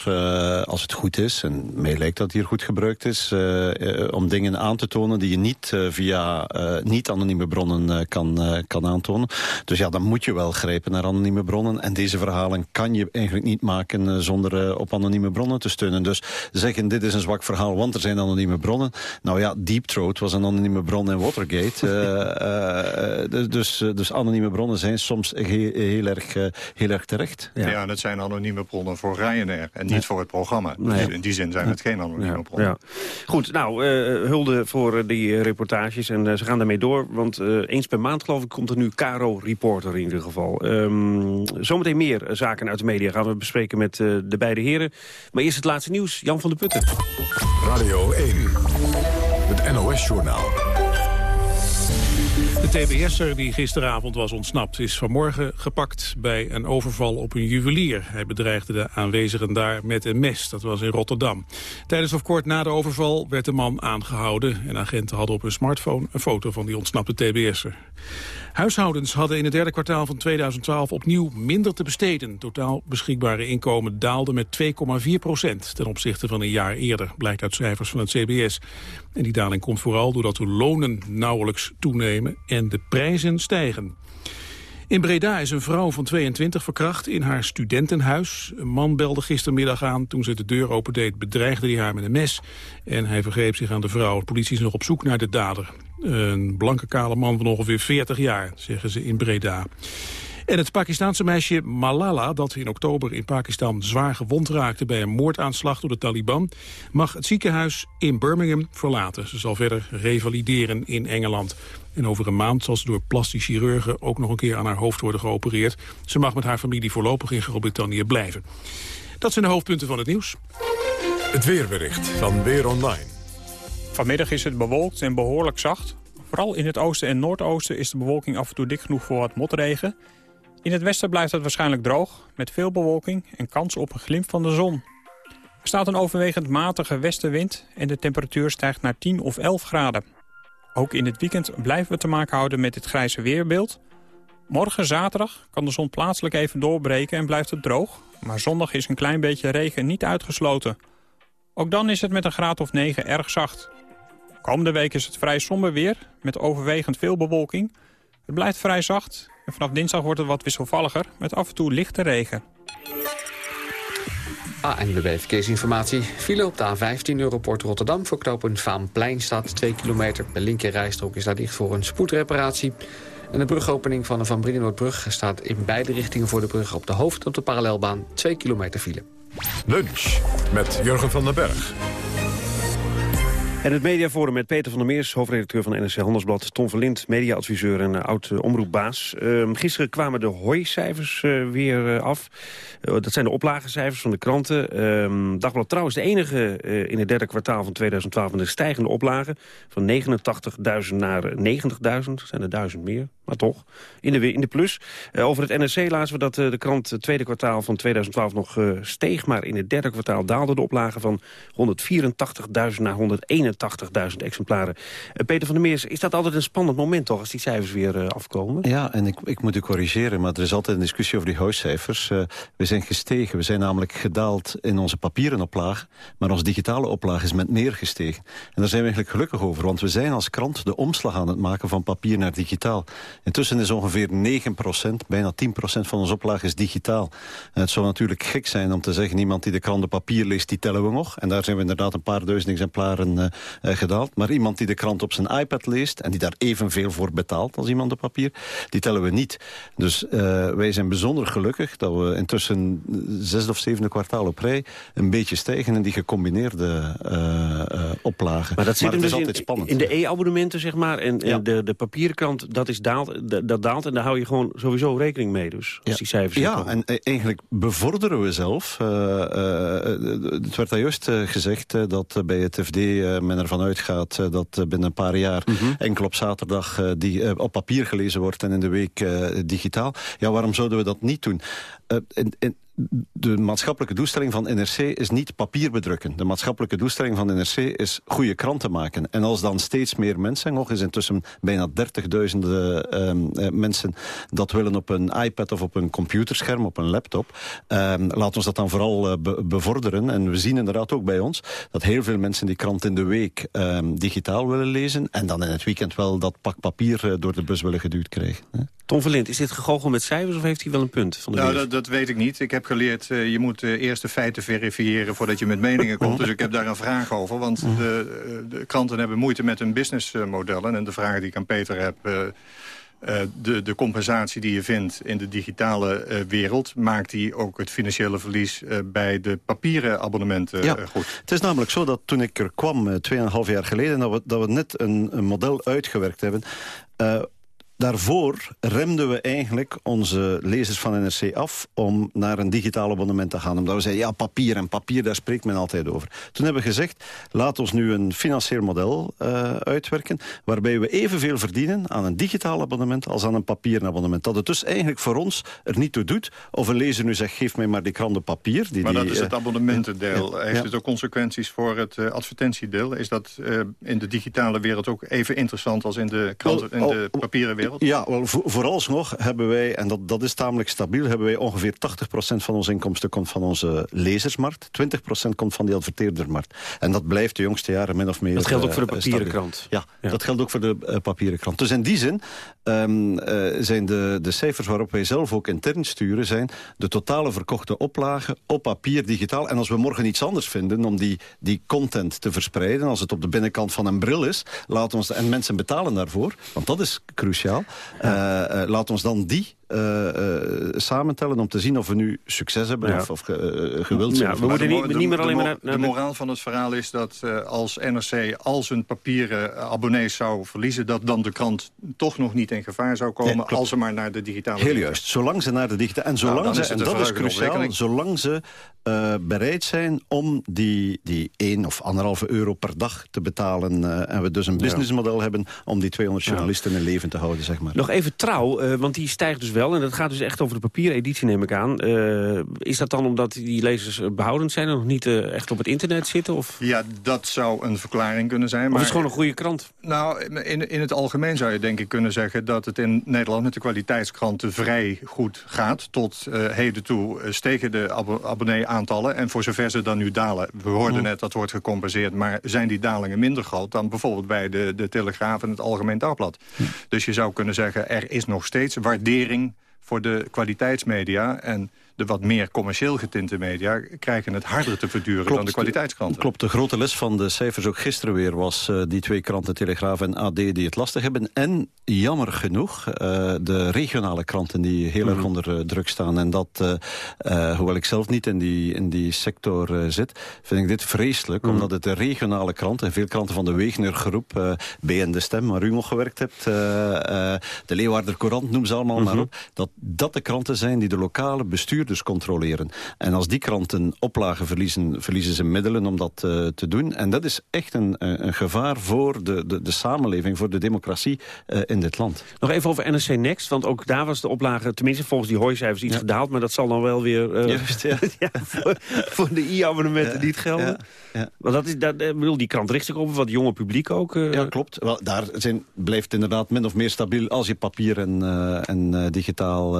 als het goed is... En mij lijkt dat hier goed gebruikt is... Uh, uh, om dingen aan te tonen die je niet uh, via niet-anonieme bronnen kan, kan aantonen. Dus ja, dan moet je wel grijpen naar anonieme bronnen. En deze verhalen kan je eigenlijk niet maken zonder op anonieme bronnen te steunen. Dus zeggen, dit is een zwak verhaal, want er zijn anonieme bronnen. Nou ja, Deep Throat was een anonieme bron in Watergate. dus, dus anonieme bronnen zijn soms heel, heel erg, heel erg terecht. Ja. ja, en het zijn anonieme bronnen voor Ryanair en niet nee. voor het programma. Nee. Dus in die zin zijn het geen anonieme ja, ja. Goed, nou, uh, hulde voor die uh, reportages. En uh, ze gaan daarmee door, want eens per maand, geloof ik, komt er nu Caro Reporter in ieder geval. Um, zometeen meer zaken uit de media gaan we bespreken met de beide heren. Maar eerst het laatste nieuws, Jan van der Putten. Radio 1, het NOS-journaal. De TBS'er die gisteravond was ontsnapt is vanmorgen gepakt bij een overval op een juwelier. Hij bedreigde de aanwezigen daar met een mes. Dat was in Rotterdam. Tijdens of kort na de overval werd de man aangehouden. En agenten hadden op hun smartphone een foto van die ontsnapte TBS'er. Huishoudens hadden in het derde kwartaal van 2012 opnieuw minder te besteden. Totaal beschikbare inkomen daalde met 2,4 procent ten opzichte van een jaar eerder, blijkt uit cijfers van het CBS. En die daling komt vooral doordat de lonen nauwelijks toenemen en de prijzen stijgen. In Breda is een vrouw van 22 verkracht in haar studentenhuis. Een man belde gistermiddag aan. Toen ze de deur opendeed bedreigde hij haar met een mes. En hij vergreep zich aan de vrouw. De politie is nog op zoek naar de dader. Een blanke kale man van ongeveer 40 jaar, zeggen ze in Breda. En het Pakistaanse meisje Malala, dat in oktober in Pakistan zwaar gewond raakte bij een moordaanslag door de Taliban, mag het ziekenhuis in Birmingham verlaten. Ze zal verder revalideren in Engeland. En over een maand zal ze door plastisch chirurgen ook nog een keer aan haar hoofd worden geopereerd. Ze mag met haar familie voorlopig in Groot-Brittannië blijven. Dat zijn de hoofdpunten van het nieuws. Het weerbericht van Weer Online. Vanmiddag is het bewolkt en behoorlijk zacht. Vooral in het oosten en noordoosten is de bewolking af en toe dik genoeg voor wat motregen. In het westen blijft het waarschijnlijk droog, met veel bewolking en kans op een glimp van de zon. Er staat een overwegend matige westenwind en de temperatuur stijgt naar 10 of 11 graden. Ook in het weekend blijven we te maken houden met dit grijze weerbeeld. Morgen zaterdag kan de zon plaatselijk even doorbreken en blijft het droog. Maar zondag is een klein beetje regen niet uitgesloten. Ook dan is het met een graad of 9 erg zacht. Komende week is het vrij somber weer, met overwegend veel bewolking. Het blijft vrij zacht en vanaf dinsdag wordt het wat wisselvalliger... met af en toe lichte regen. ANWB Verkeersinformatie. File op de A15 Europort Rotterdam voor knooppunt Vaanplein staat 2 kilometer. De linkerrijstrook is daar dicht voor een spoedreparatie. En de brugopening van de Van Brienenoordbrug staat in beide richtingen voor de brug op de hoofd op de parallelbaan 2 kilometer file. Lunch met Jurgen van den Berg. En het mediaforum met Peter van der Meers, hoofdredacteur van NRC Handelsblad... Tom Verlind, mediaadviseur en uh, oud-omroepbaas. Uh, gisteren kwamen de hooicijfers uh, weer eh, af. dat zijn de oplagecijfers van de kranten. Ehm, Dagblad Trouw is de enige in het derde kwartaal van 2012... met een stijgende oplage van 89.000 naar 90.000. zijn er duizend meer, maar toch. In de, in de plus. over het NRC lazen we dat de krant het tweede kwartaal van 2012 nog steeg... maar in het derde kwartaal daalde de oplage van 184.000 naar 181. 80.000 exemplaren. Uh, Peter van der Meers, is dat altijd een spannend moment toch... als die cijfers weer uh, afkomen? Ja, en ik, ik moet u corrigeren, maar er is altijd een discussie over die huiscijfers. Uh, we zijn gestegen, we zijn namelijk gedaald in onze papieren oplage... maar onze digitale oplage is met meer gestegen. En daar zijn we eigenlijk gelukkig over, want we zijn als krant... de omslag aan het maken van papier naar digitaal. Intussen is ongeveer 9% bijna 10% van onze oplage is digitaal. En het zou natuurlijk gek zijn om te zeggen... iemand die de krant op papier leest, die tellen we nog. En daar zijn we inderdaad een paar duizend exemplaren uh, gedaald. Maar iemand die de krant op zijn iPad leest... en die daar evenveel voor betaalt als iemand op papier... die tellen we niet. Dus uh, wij zijn bijzonder gelukkig dat we intussen zesde of zevende kwartaal op rij... een beetje stijgen in die gecombineerde oplagen. Maar dat zit maar dus altijd in, spannend. In de e-abonnementen, zeg maar, en, ja. de, de papieren krant, dat, is daalt, dat daalt... en daar hou je gewoon sowieso rekening mee, dus, als ja. die cijfers Ja, en eigenlijk bevorderen we zelf... het werd daar juist gezegd dat bij het FD men ervan uitgaat dat binnen een paar jaar... Mm -hmm. enkel op zaterdag die op papier gelezen wordt en in de week digitaal. Ja, waarom zouden we dat niet doen? In, in, de maatschappelijke doelstelling van NRC is niet papier bedrukken. De maatschappelijke doelstelling van NRC is goede kranten maken. En als dan steeds meer mensen, nog eens intussen bijna 30.000 um, mensen... dat willen op een iPad of op een computerscherm, op een laptop... Um, laat ons dat dan vooral uh, be bevorderen. En we zien inderdaad ook bij ons dat heel veel mensen die krant in de week um, digitaal willen lezen... en dan in het weekend wel dat pak papier uh, door de bus willen geduwd krijgen. Hè? Tom Verlind, is dit gegogel met cijfers of heeft hij wel een punt? Van de nou, dat, dat, weet ik niet. Ik heb geleerd, uh, je moet uh, eerst de feiten verifiëren voordat je met meningen komt. dus ik heb daar een vraag over. Want de, de kranten hebben moeite met hun businessmodellen. En de vraag die ik aan Peter heb... Uh, de, de compensatie die je vindt in de digitale uh, wereld... maakt die ook het financiële verlies uh, bij de papieren abonnementen ja, goed? Het is namelijk zo dat toen ik er kwam, 2,5 jaar geleden... dat we, dat we net een, een model uitgewerkt hebben daarvoor remden we eigenlijk onze lezers van NRC af... om naar een digitaal abonnement te gaan. Omdat we zeiden, ja, papier en papier, daar spreekt men altijd over. Toen hebben we gezegd, laat ons nu een financieel model uh, uitwerken... waarbij we evenveel verdienen aan een digitaal abonnement... als aan een papieren abonnement. Dat het dus eigenlijk voor ons er niet toe doet... of een lezer nu zegt, geef mij maar die kranten papier. Die, maar die, dat is het uh, abonnementendeel. ja, Heeft ja. het ook consequenties voor het uh, advertentiedeel? Is dat uh, in de digitale wereld ook even interessant als in de, kranten, in de papieren wereld? Ja, wel, vo vooralsnog hebben wij, en dat, dat is tamelijk stabiel... hebben wij ongeveer 80% van onze inkomsten komt van onze lezersmarkt. 20% komt van die adverteerdermarkt. En dat blijft de jongste jaren min of meer Dat geldt ook voor de papieren krant. Ja, ja, dat geldt ook voor de uh, papieren krant. Dus in die zin um, uh, zijn de, de cijfers waarop wij zelf ook intern sturen... zijn de totale verkochte oplagen op papier, digitaal. En als we morgen iets anders vinden om die, die content te verspreiden... als het op de binnenkant van een bril is, laat ons, en mensen betalen daarvoor... want dat is cruciaal, ja. uh, laat ons dan die samentellen om te zien of we nu succes hebben ja. of, of ge, uh, gewild zijn. Ja, we moeten niet, niet meer alleen maar... De, de, moraal van het verhaal is dat als NRC als een papieren abonnees zou verliezen... dat dan de krant toch nog niet in gevaar zou komen... Nee, als ze maar naar de digitale... Heel juist. Zolang ze naar de digitale... En zolang nou, ze, en dat is cruciaal, zolang ze bereid zijn om die, die 1 of anderhalve euro per dag te betalen... en we dus een businessmodel ja. hebben om die 200 journalisten in leven te houden, zeg maar. Nog even trouw, want die stijgt dus wel... en dat gaat dus echt over de papieren editie, neem ik aan. Uh, is dat dan omdat die lezers behoudend zijn... en nog niet uh, echt op het internet zitten? Of? Ja, dat zou een verklaring kunnen zijn. Maar het is gewoon een goede krant? Nou, in, in het algemeen zou je denk ik kunnen zeggen... dat het in Nederland met de kwaliteitskranten vrij goed gaat. Tot uh, heden toe stegen de ab abonnee-aantallen. En voor zover ze dan nu dalen... we hoorden mm. net dat wordt gecompenseerd... maar zijn die dalingen minder groot dan bijvoorbeeld bij de, de Telegraaf... en het Algemeen Dagblad. Mm. Dus je zou kunnen zeggen, er is nog steeds waardering voor de kwaliteitsmedia. En de wat meer commercieel getinte media krijgen het harder te verduren klopt, dan de kwaliteitskranten. Klopt, de grote les van de cijfers ook gisteren weer was uh, die twee kranten Telegraaf en AD die het lastig hebben. En jammer genoeg uh, de regionale kranten die heel mm erg onder uh, druk staan. En dat, hoewel ik zelf niet in die, in die sector zit, vind ik dit vreselijk. Mm -hmm. Omdat het de regionale kranten, veel kranten van de Wegener groep, BN De Stem, waar u nog gewerkt hebt, de Leeuwarder Courant, noem ze allemaal mm -hmm. maar op, dat dat de kranten zijn die de lokale bestuurders controleren. En als die kranten oplagen verliezen, verliezen ze middelen om dat uh, te doen. En dat is echt een, een gevaar voor de, de, de samenleving, voor de democratie uh, in dit land. Nog even over NRC Next, want ook daar was de oplage, tenminste volgens die hooicijfers, iets ja. gedaald. Maar dat zal dan wel weer uh, Juist, ja. ja, voor, voor, de i-abonnementen niet gelden. Ja. Want dat is, dat, bedoel, die krant richt zich op wat jonge publiek ook. Ja, klopt. Wel, daar zijn, blijft inderdaad min of meer stabiel als je papier en, en digitaal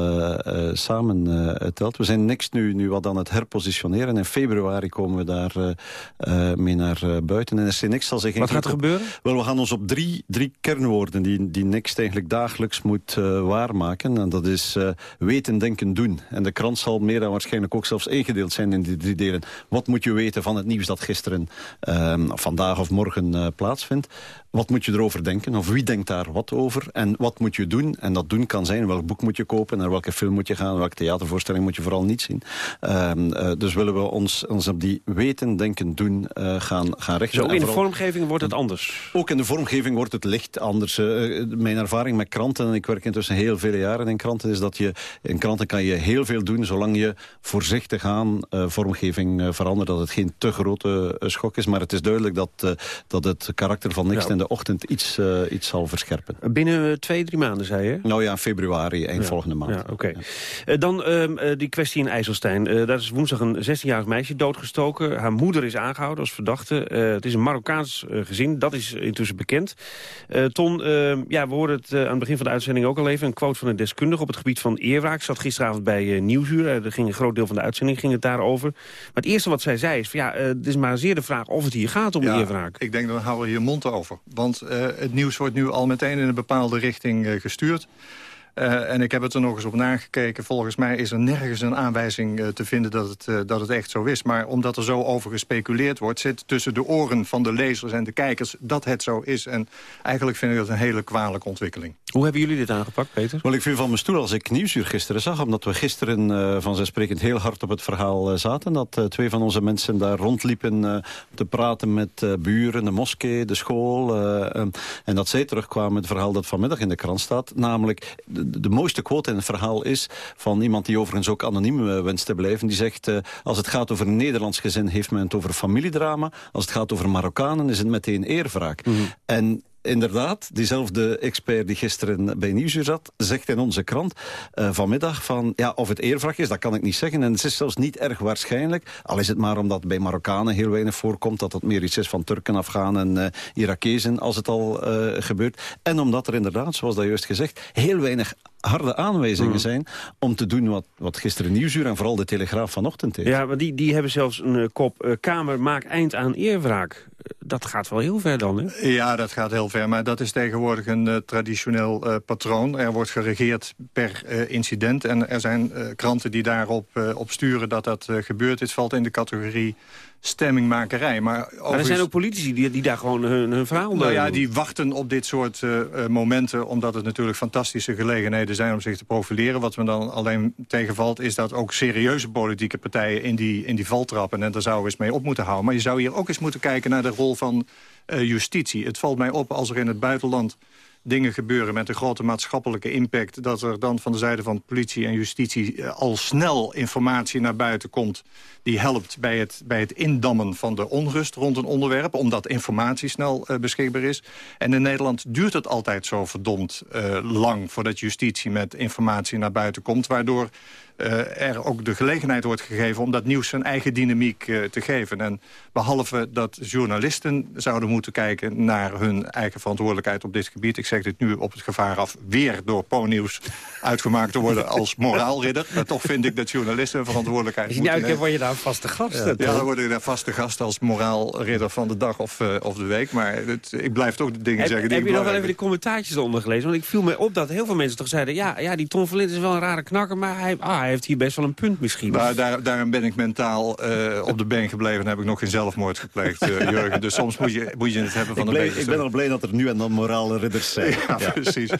samen telt. We zijn niks nu, nu wat aan het herpositioneren. In februari komen we daar uh, uh, mee naar uh, buiten. En NRC zal zich... Wat gaat er gebeuren? Wel, we gaan ons op drie, drie kernwoorden die, die Next eigenlijk dagelijks moet waarmaken. En dat is weten, denken, doen. En de krant zal meer dan waarschijnlijk ook zelfs ingedeeld zijn in die drie delen. Wat moet je weten van het nieuws dat gisteren, vandaag of morgen plaatsvindt? Wat moet je erover denken? Of wie denkt daar wat over? En wat moet je doen? En dat doen kan zijn, welk boek moet je kopen? Naar welke film moet je gaan? Welke theatervoorstelling moet je vooral niet zien? Um, uh, dus willen we ons, ons op die weten, denken, doen uh, gaan, gaan richten. Zo in de vormgeving wordt het anders? Ook in de vormgeving wordt het licht anders. Uh, mijn ervaring met kranten, en ik werk intussen heel vele jaren in kranten... is dat je in kranten kan je heel veel doen... zolang je voorzichtig aan vormgeving verandert. Dat het geen te grote schok is. Maar het is duidelijk dat, dat het karakter van niks... Ja. in de ochtend iets, iets zal verscherpen. Binnen twee, drie maanden, zei je? Nou ja, februari, eind ja. volgende maand. Ja, Oké. Okay. dan die kwestie in IJsselstein. Uh, daar is woensdag een 16-jarig meisje doodgestoken. Haar moeder is aangehouden als verdachte. Uh, het is een Marokkaans uh, gezin, dat is intussen bekend. Ton, ja, we hoorden het aan het begin van de uitzending ook al even. Een quote van een deskundige op het gebied van eerwraak. Ik zat gisteravond bij Nieuwsuur. er ging een groot deel van de uitzending ging het daarover. Maar het eerste wat zij zei is... Van, ja, het is maar zeer de vraag of het hier gaat om ja, eerwraak. Ik denk, dan houden we hier mond over. Want het nieuws wordt nu al meteen in een bepaalde richting gestuurd. Uh, en ik heb het er nog eens op nagekeken. Volgens mij is er nergens een aanwijzing uh, te vinden dat het, uh, dat het echt zo is. Maar omdat er zo over gespeculeerd wordt... zit tussen de oren van de lezers en de kijkers dat het zo is. En eigenlijk vind ik dat een hele kwalijke ontwikkeling. Hoe hebben jullie dit aangepakt, Peter? Wel, ik viel van mijn stoel als ik Nieuwsuur gisteren zag. Omdat we gisteren uh, vanzelfsprekend heel hard op het verhaal uh, zaten. Dat uh, twee van onze mensen daar rondliepen te praten met buren, de moskee, de school. Um, en dat zij terugkwamen met het verhaal dat vanmiddag in de krant staat. Namelijk, de, de mooiste quote in het verhaal is van iemand die overigens ook anoniem wenst te blijven. Die zegt, als het gaat over een Nederlands gezin heeft men het over familiedrama. Als het gaat over Marokkanen is het meteen eerwraak. Mm -hmm. En inderdaad, diezelfde expert die gisteren bij Nieuwsuur zat... zegt in onze krant uh, vanmiddag van... ja, of het eervracht is, dat kan ik niet zeggen. En het is zelfs niet erg waarschijnlijk. Al is het maar omdat bij Marokkanen heel weinig voorkomt... dat het meer iets is van Turken, Afghanen en uh, Irakezen als het al uh, gebeurt. En omdat er inderdaad, zoals dat juist gezegd... heel weinig harde aanwijzingen mm. zijn om te doen wat, wat gisteren Nieuwsuur en vooral de Telegraaf vanochtend heeft. Ja, maar die, die hebben zelfs een uh, kop uh, Kamer maakt eind aan eerwraak. Uh, dat gaat wel heel ver dan, hè? Ja, dat gaat heel ver, maar dat is tegenwoordig een traditioneel patroon. Er wordt geregeerd per incident en er zijn kranten die daarop op sturen dat dat gebeurt. Het valt in de categorie stemmingmakerij. Maar, maar er zijn ook politici die, die daar gewoon hun, hun verhaal Nou ja, die wachten op dit soort uh, momenten... omdat het natuurlijk fantastische gelegenheden zijn om zich te profileren. Wat me dan alleen tegenvalt is dat ook serieuze politieke partijen... in die, in die val trappen en daar zouden we eens mee op moeten houden. Maar je zou hier ook eens moeten kijken naar de rol van uh, justitie. Het valt mij op als er in het buitenland dingen gebeuren met een grote maatschappelijke impact... dat er dan van de zijde van politie en justitie al snel informatie naar buiten komt... die helpt bij het, bij het indammen van de onrust rond een onderwerp... omdat informatie snel uh, beschikbaar is. En in Nederland duurt het altijd zo verdomd uh, lang... voordat justitie met informatie naar buiten komt... waardoor er ook de gelegenheid wordt gegeven om dat nieuws zijn eigen dynamiek uh, te geven. En behalve dat journalisten zouden moeten kijken naar hun eigen verantwoordelijkheid op dit gebied. Ik zeg dit nu op het gevaar af weer door Po-nieuws uitgemaakt te worden als moraalridder. Maar toch vind ik dat journalisten hun verantwoordelijkheid je moeten nemen. word je daar vaste gast. Ja, dan word ik daar vaste gast als moraalridder van de dag of, uh, of de week. Maar het, ik blijf toch de dingen heb, zeggen die Heb je nog wel even de commentaartjes ondergelezen? Want ik viel me op dat heel veel mensen toch zeiden... ja, ja die Tom Verlind is wel een rare knakker, maar hij, ah, hij heeft hier best wel een punt misschien. Maar daar, daarom ben ik mentaal uh, op de been gebleven... en heb ik nog geen zelfmoord gepleegd, uh, Jurgen. Dus soms moet je, moet je het hebben van ik een beetje... Ik ben al blij dat er nu en dan morale ridders zijn. Ja, ja. precies.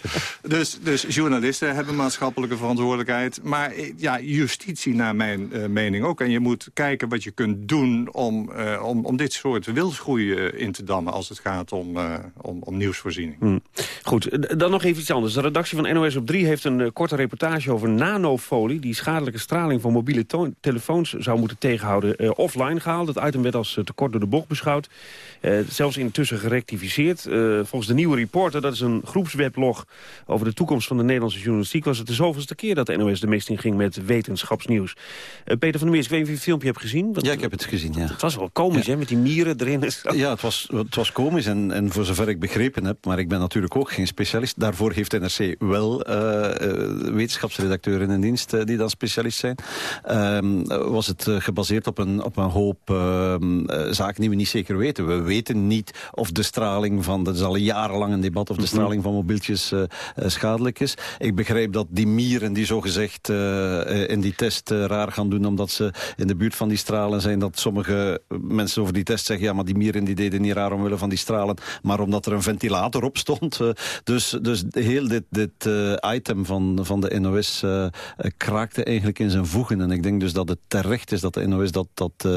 Dus, dus journalisten hebben maatschappelijke verantwoordelijkheid. Maar ja, justitie naar mijn uh, mening ook. En je moet kijken wat je kunt doen om, om, om dit soort wilsgroei in te dammen... als het gaat om, om, om nieuwsvoorziening. Hmm. Goed, dan nog even iets anders. De redactie van NOS op 3 heeft een korte reportage over nanofolie... die schadelijke straling van mobiele telefoons zou moeten tegenhouden uh, offline gehaald. Het item werd als uh, tekort door de bocht beschouwd. Uh, zelfs intussen gerectificeerd. volgens de nieuwe reporter, dat is een groepsweblog over de toekomst van de Nederlandse journalistiek... was het de zoveelste keer dat de NOS de mist in ging met wetenschapsnieuws. Peter van der Meers, ik weet niet of je het filmpje hebt gezien. Dat, ja, ik heb het gezien, ja. Het was wel komisch, ja. hè, met die mieren erin. Ja, het was, het was komisch en, en voor zover ik begrepen heb... maar ik ben natuurlijk ook geen specialist. Daarvoor heeft NRC wel wetenschapsredacteuren in dienst die dan specialist zijn. Um, was het uh, gebaseerd op een, op een hoop uh, zaken die we niet zeker weten. We weten niet of de straling van, dat is al jarenlang een debat, of de straling van mobieltjes uh, schadelijk is. Ik begrijp dat die mieren die zogezegd in die test raar gaan doen omdat ze in de buurt van die stralen zijn, dat sommige mensen over die test zeggen, ja maar die mieren die deden niet raar omwille van die stralen, maar omdat er een ventilator op stond. dus, dus heel dit, dit item van, van de NOS eigenlijk in zijn voegen. En ik denk dus dat het terecht is dat de NOS dat, dat uh,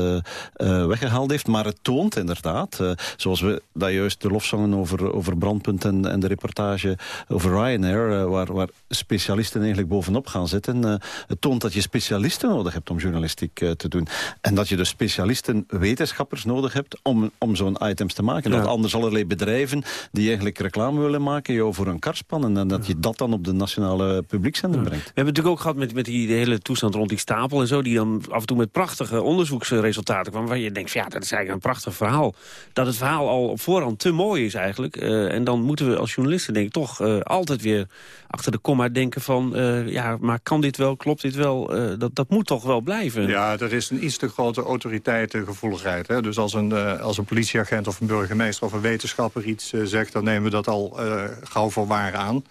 uh, weggehaald heeft. Maar het toont inderdaad, uh, zoals we dat juist de lof zongen over, over Brandpunt en, en de reportage over Ryanair, waar, waar specialisten eigenlijk bovenop gaan zitten. het toont dat je specialisten nodig hebt om journalistiek te doen. En dat je dus specialisten, wetenschappers nodig hebt om, om zo'n items te maken. Ja. Dat anders allerlei bedrijven die eigenlijk reclame willen maken jou voor een kar spannen. En dat je dat dan op de nationale publiekzender ja. brengt. We hebben natuurlijk ook gehad met, met die de hele toestand rond die stapel en zo... die dan af en toe met prachtige onderzoeksresultaten kwam... waar je denkt, ja, dat is eigenlijk een prachtig verhaal. Dat het verhaal al op voorhand te mooi is eigenlijk. Uh, en dan moeten we als journalisten denk ik toch uh, altijd weer achter de komma denken van... Uh, ja, maar kan dit wel, klopt dit wel? dat, dat moet toch wel blijven? Ja, er is een iets te grote autoriteitengevoeligheid. Hè? Dus als een, als een politieagent of een burgemeester of een wetenschapper iets zegt... dan nemen we dat al gauw voor waar aan.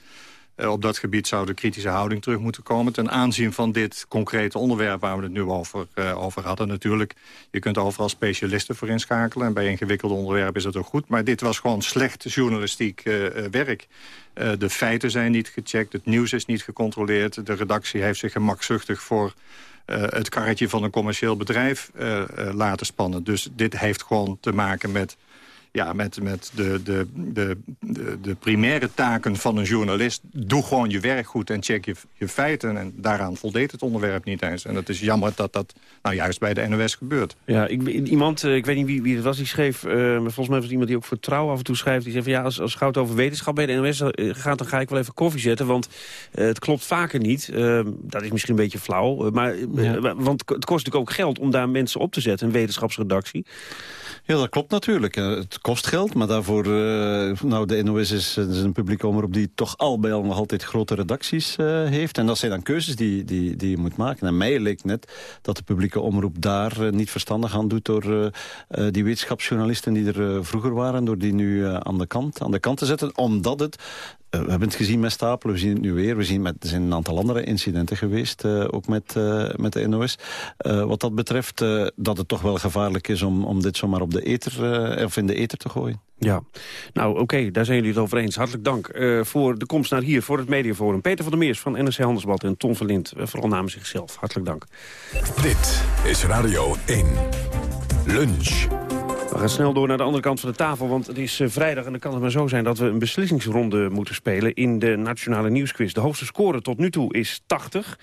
Uh, op dat gebied zou de kritische houding terug moeten komen... ten aanzien van dit concrete onderwerp waar we het nu over, uh, over hadden. Natuurlijk, je kunt overal specialisten voor inschakelen... en bij ingewikkelde onderwerpen is dat ook goed. Maar dit was gewoon slecht journalistiek uh, werk. de feiten zijn niet gecheckt, het nieuws is niet gecontroleerd... de redactie heeft zich gemakzuchtig voor... het karretje van een commercieel bedrijf laten spannen. Dus dit heeft gewoon te maken met ja, met, met de, de, de, de, de primaire taken van een journalist. Doe gewoon je werk goed en check je, je feiten. En daaraan voldeed het onderwerp niet eens. En het is jammer dat dat nou juist bij de NOS gebeurt. Ja, ik, iemand, eh, ik weet niet wie, wie het was, die schreef... Uh, maar volgens mij was het iemand die ook voor Trouw af en toe schrijft... die zei van ja, als, als goud over wetenschap bij de NOS eh, gaat... dan ga ik wel even koffie zetten, want uh, het klopt vaker niet. Uh, dat is misschien een beetje flauw. maar, ja. want het kost natuurlijk ook geld om daar mensen op te zetten... een wetenschapsredactie. Ja, dat klopt natuurlijk. Het kost geld, maar daarvoor... Uh, nou, de NOS is, is, een publieke omroep die toch al bij al nog altijd grote redacties heeft. En dat zijn dan keuzes die, die, die je moet maken. En mij leek net dat de publieke omroep daar niet verstandig aan doet... door die wetenschapsjournalisten die er vroeger waren... door die nu aan, de kant, aan de kant te zetten. Omdat het we hebben het gezien met stapelen, we zien het nu weer. We zien met, er zijn een aantal andere incidenten geweest, uh, ook met, uh, met de NOS. Uh, wat dat betreft dat het toch wel gevaarlijk is om, om dit zomaar op de ether, of in de ether te gooien. Ja, nou oké, okay, daar zijn jullie het over eens. Hartelijk dank voor de komst naar hier, voor het Mediaforum. Peter van der Meers van NRC Handelsblad en Tom Verlind, vooral namens zichzelf. Hartelijk dank. Dit is Radio 1. Lunch. We gaan snel door naar de andere kant van de tafel, want het is uh, vrijdag... en dan kan het maar zo zijn dat we een beslissingsronde moeten spelen... in de Nationale Nieuwsquiz. De hoogste score tot nu toe is 80.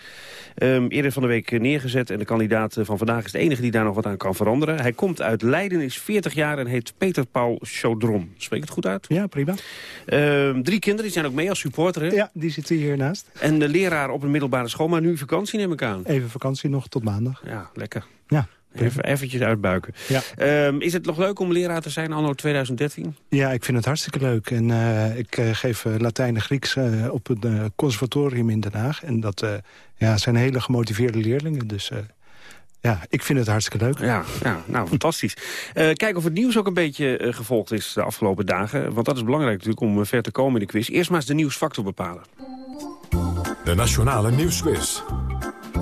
Um, eerder van de week neergezet en de kandidaat van vandaag... is de enige die daar nog wat aan kan veranderen. Hij komt uit Leiden, is 40 jaar en heet Peter Paul Chaudron. Spreek het goed uit? Ja, prima. Um, drie kinderen, die zijn ook mee als supporter, hè? Ja, die zitten hiernaast. En de leraar op een middelbare school, maar nu vakantie neem ik aan. Even vakantie nog tot maandag. Ja, lekker. Ja. Even eventjes uitbuiken. Ja. Um, is het nog leuk om leraar te zijn anno 2013? Ja, ik vind het hartstikke leuk. En uh, ik uh, geef uh, Latijn en Grieks op het conservatorium in Den Haag. En dat ja, zijn hele gemotiveerde leerlingen. Dus ja, ik vind het hartstikke leuk. Ja, ja nou, fantastisch. kijk of het nieuws ook een beetje gevolgd is de afgelopen dagen. Want dat is belangrijk natuurlijk om ver te komen in de quiz. Eerst maar eens de nieuwsfactor bepalen. De Nationale Nieuwsquiz.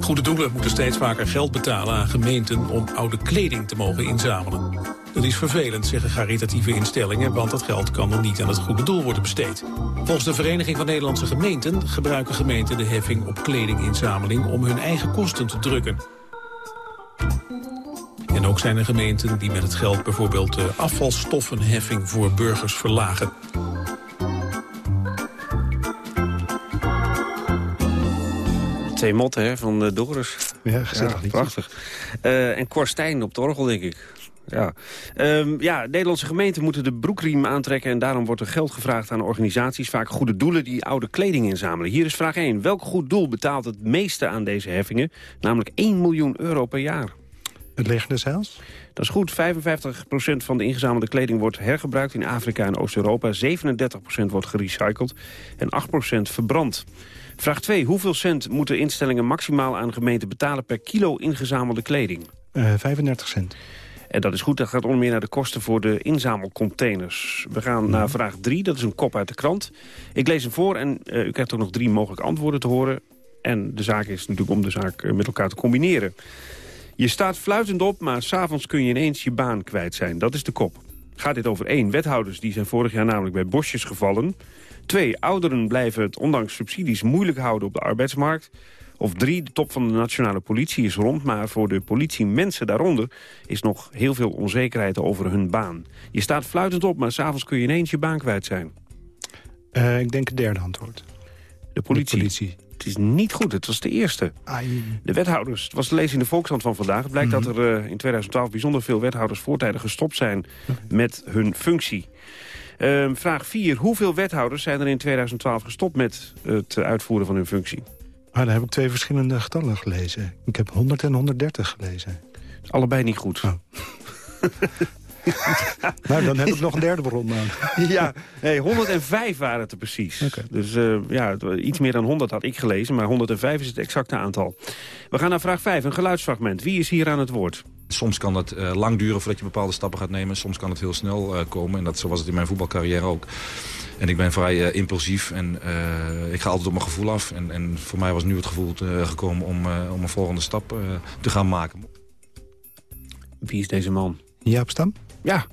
Goede doelen moeten steeds vaker geld betalen aan gemeenten om oude kleding te mogen inzamelen. Dat is vervelend, zeggen caritatieve instellingen, want dat geld kan dan niet aan het goede doel worden besteed. Volgens de Vereniging van Nederlandse Gemeenten gebruiken gemeenten de heffing op kledinginzameling om hun eigen kosten te drukken. En ook zijn er gemeenten die met het geld bijvoorbeeld de afvalstoffenheffing voor burgers verlagen. Twee motten hè, van uh, Doris. Ja, gezellig ja, Prachtig. Uh, en Korstijn op de orgel, denk ik. Ja. Um, ja, Nederlandse gemeenten moeten de broekriem aantrekken... en daarom wordt er geld gevraagd aan organisaties... vaak goede doelen die oude kleding inzamelen. Hier is vraag 1. Welk goed doel betaalt het meeste aan deze heffingen? Namelijk 1 miljoen euro per jaar. Het Legende Zeils? Dat is goed. 55% van de ingezamelde kleding wordt hergebruikt in Afrika en Oost-Europa. 37% wordt gerecycled en 8% verbrand. Vraag 2. Hoeveel cent moeten instellingen maximaal aan gemeenten betalen per kilo ingezamelde kleding? Uh, 35 cent. En dat is goed, dat gaat onder meer naar de kosten voor de inzamelcontainers. We gaan naar vraag 3, dat is een kop uit de krant. Ik lees hem voor en uh, u krijgt ook nog drie mogelijke antwoorden te horen. En de zaak is natuurlijk om de zaak uh, met elkaar te combineren. Je staat fluitend op, maar s'avonds kun je ineens je baan kwijt zijn. Dat is de kop. Gaat dit over één, wethouders die zijn vorig jaar namelijk bij bosjes gevallen... Twee, ouderen blijven het ondanks subsidies moeilijk houden op de arbeidsmarkt. Of drie, de top van de nationale politie is rond... maar voor de politiemensen daaronder is nog heel veel onzekerheid over hun baan. Je staat fluitend op, maar s'avonds kun je ineens je baan kwijt zijn. Uh, ik denk het derde antwoord. De politie. De politie. Het is niet goed, het was de eerste. Ai. De wethouders, het was te lezen in de Volkshand van vandaag. Het blijkt mm -hmm. dat er uh, in 2012 bijzonder veel wethouders voortijdig gestopt zijn... Okay. met hun functie. Uh, vraag 4. Hoeveel wethouders zijn er in 2012 gestopt met het uitvoeren van hun functie? Ah, daar heb ik twee verschillende getallen gelezen. Ik heb 100 en 130 gelezen. Allebei niet goed. Oh. Nou, dan heb ik nog een derde bron nodig. ja, nee, 105 waren het er precies. Dus uh, ja, iets meer dan 100 had ik gelezen, maar 105 is het exacte aantal. We gaan naar vraag 5, een geluidsfragment. Wie is hier aan het woord? Soms kan het uh, lang duren voordat je bepaalde stappen gaat nemen. Soms kan het heel snel uh, komen. En dat, zo was het in mijn voetbalcarrière ook. En ik ben vrij uh, impulsief en ik ga altijd op mijn gevoel af. En, en voor mij was nu het gevoel gekomen om, om een volgende stap te gaan maken. Wie is deze man? Jaap Stam? Ja,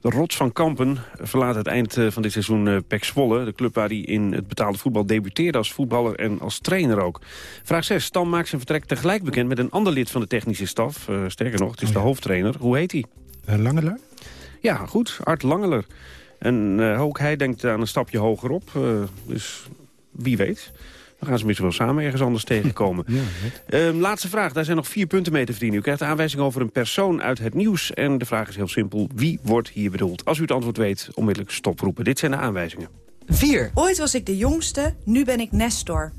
de Rots van Kampen verlaat het eind van dit seizoen uh, Pek Zwolle. De club waar hij in het betaalde voetbal debuteerde als voetballer en als trainer ook. Vraag 6. Stam maakt zijn vertrek tegelijk bekend met een ander lid van de technische staf. Uh, sterker nog, het is oh, ja. de hoofdtrainer. Hoe heet hij? Uh, Langeler? Ja, goed. Art Langeler. En ook hij denkt aan een stapje hogerop. dus wie weet. Dan gaan ze misschien wel samen ergens anders tegenkomen. Ja, um, laatste vraag, daar zijn nog vier punten mee te verdienen. U krijgt de aanwijzing over een persoon uit het nieuws. En de vraag is heel simpel, wie wordt hier bedoeld? Als u het antwoord weet, onmiddellijk stoproepen. Dit zijn de aanwijzingen. 4. Ooit was ik de jongste, nu ben ik Nestor.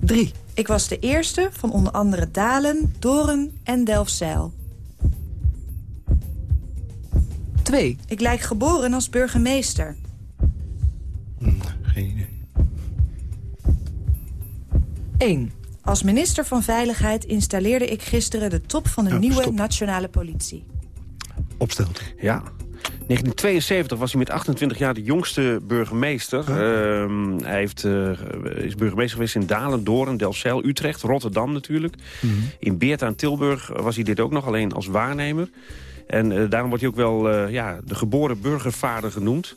3. Ik was de eerste van onder andere Dalen, Doren en Delfzijl. 2. Ik lijk geboren als burgemeester. Geen idee. 1. Als minister van Veiligheid installeerde ik gisteren de top van de Oh, nieuwe stop. nationale politie. Opstelt. Ja. 1972 was hij met 28 jaar de jongste burgemeester. Ehm, hij heeft, eh, is burgemeester geweest in Dalen, Doorn, Delfzijl, Utrecht, Rotterdam natuurlijk. Mhm. In Beert aan Tilburg was hij dit ook nog, alleen als waarnemer. En eh, daarom wordt hij ook wel eh, ja, de geboren burgervader genoemd.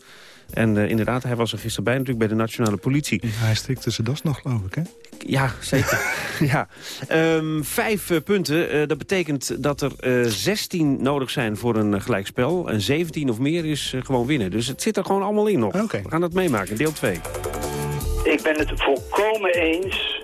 En eh, inderdaad, hij was er gisteren bij natuurlijk bij de nationale politie. Hij strikte zijn das nog, geloof ik, hè? Ja, zeker. ja. Ehm, vijf eh, punten. Eh, dat betekent dat er eh 16 nodig zijn voor een gelijkspel. En 17 of meer is gewoon winnen. Dus het zit er gewoon allemaal in nog. We gaan dat meemaken, deel 2. Ik ben het volkomen eens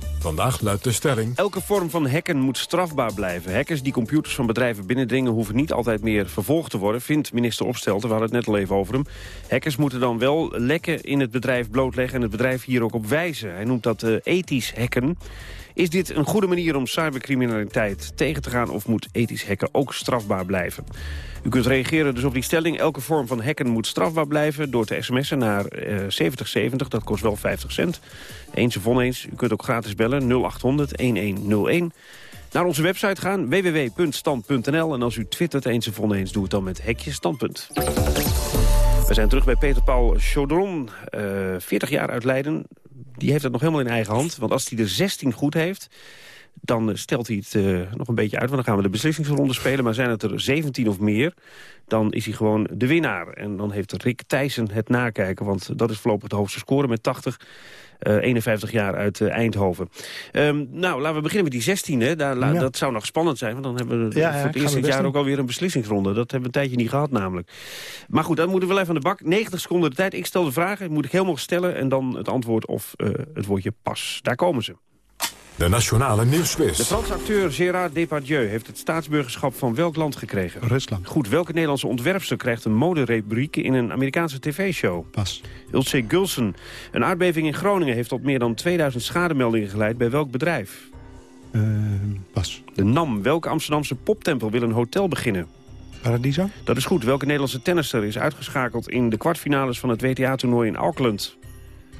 Vandaag luidt de stelling... Elke vorm van hacken moet strafbaar blijven. Hackers die computers van bedrijven binnendringen... hoeven niet altijd meer vervolgd te worden, vindt minister Opstelten. We hadden het net al even over hem. Hackers moeten dan wel lekken in het bedrijf blootleggen... en het bedrijf hier ook op wijzen. Hij noemt dat eh, ethisch hacken. Is dit een goede manier om cybercriminaliteit tegen te gaan... of moet ethisch hacken ook strafbaar blijven? U kunt reageren dus op die stelling. Elke vorm van hacken moet strafbaar blijven... door te sms'en naar eh 7070. Dat kost wel 50 cent. Eens of oneens. U kunt ook gratis bellen 0800-1101. Naar onze website gaan, www.stand.nl. En als u twittert eens of oneens, doe het dan met hekje standpunt. We zijn terug bij Peter Paul Chaudron, eh 40 jaar uit Leiden. Die heeft het nog helemaal in eigen hand. Want als hij er 16 goed heeft, dan eh, stelt hij het eh, nog een beetje uit. Want dan gaan we de beslissingsronde spelen. Maar zijn het er 17 of meer, dan is hij gewoon de winnaar. En dan heeft Rick Thijssen het nakijken. Want dat is voorlopig de hoogste score met 80. Eh, 51 jaar uit eh, Eindhoven. Ehm, nou, laten we beginnen met die 16. Hè. Daar, la- Ja. Dat zou nog spannend zijn, want dan hebben we Ja, voor het eerste jaar ook alweer een beslissingsronde. Dat hebben we een tijdje niet gehad namelijk. Maar goed, dan moeten we wel even aan de bak. 90 seconden de tijd. Ik stel de vragen, moet ik helemaal stellen... en dan het antwoord of eh, het woordje pas. Daar komen ze. De Nationale Nieuwsquiz. De Franse acteur Gérard Depardieu heeft het staatsburgerschap van welk land gekregen? Rusland. Goed, welke Nederlandse ontwerpster krijgt een moderebriek in een Amerikaanse tv-show? Pas. Ilse Gulsen. Een aardbeving in Groningen heeft tot meer dan 2000 schademeldingen geleid bij welk bedrijf? Eh, pas. De NAM. Welke Amsterdamse poptempel wil een hotel beginnen? Paradiso? Dat is goed. Welke Nederlandse tennisser is uitgeschakeld in de kwartfinales van het WTA-toernooi in Auckland?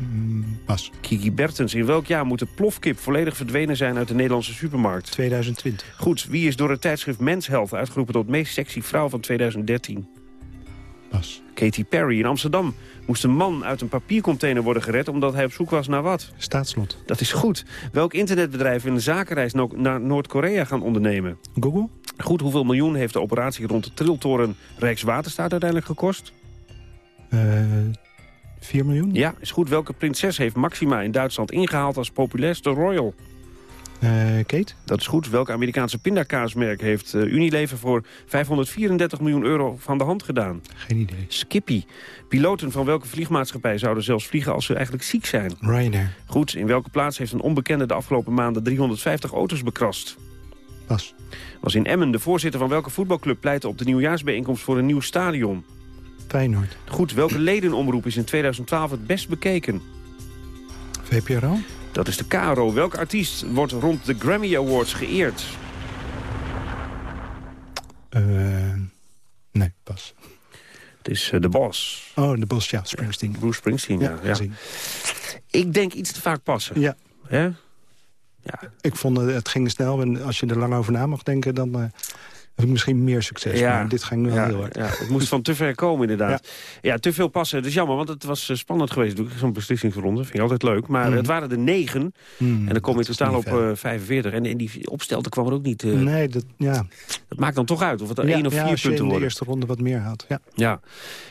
Mm, pas. Kiki Bertens. In welk jaar moet de plofkip volledig verdwenen zijn uit de Nederlandse supermarkt? 2020. Goed, wie is door het tijdschrift Men's Health uitgeroepen tot meest sexy vrouw van 2013? Pas. Katy Perry. In Amsterdam moest een man uit een papiercontainer worden gered... omdat hij op zoek was naar wat? Staatslot. Dat is goed. Welk internetbedrijf wil een zakenreis naar Noord-Korea gaan ondernemen? Google? Goed, hoeveel miljoen heeft de operatie rond de triltoren Rijkswaterstaat uiteindelijk gekost? Eh 4 miljoen? Ja, is goed. Welke prinses heeft Maxima in Duitsland ingehaald als populairste royal? Kate? Dat is goed. Welke Amerikaanse pindakaasmerk heeft Unilever voor 534 miljoen euro van de hand gedaan? Geen idee. Skippy. Piloten van welke vliegmaatschappij zouden zelfs vliegen als ze eigenlijk ziek zijn? Ryanair. Goed. In welke plaats heeft een onbekende de afgelopen maanden 350 auto's bekrast? Pas. Was in Emmen. De voorzitter van welke voetbalclub pleitte op de nieuwjaarsbijeenkomst voor een nieuw stadion? Feyenoord. Goed. Welke ledenomroep is in 2012 het best bekeken? VPRO? Dat is de KRO. Welke artiest wordt rond de Grammy Awards geëerd? Uh, nee, pas. Het is uh, de Bos. Oh, de Bos, ja, Springsteen. Bruce Springsteen, ja. ja, ja. Ik denk iets te vaak passen. Ja. Hè? Ja. Ik vond het, het ging snel en als je er lang over na mag denken... dan uh, heb ik misschien meer succes. Ja. Maar dit ging wel ja, heel hard. Ja, het moest van te ver komen inderdaad. Ja, te veel passen. Dat is jammer, want het was spannend geweest. Zo'n beslissingsronde, vind ik altijd leuk. Maar Mm. het waren er negen. Mm, en dan kom je totaal op niet veel. uh, 45. En, en die opstelten kwam er ook niet... Uh, nee, dat, ja. dat maakt dan toch uit of het er ja, één of ja, vier punten in de worden. eerste ronde wat meer haalt. Ja. Ja.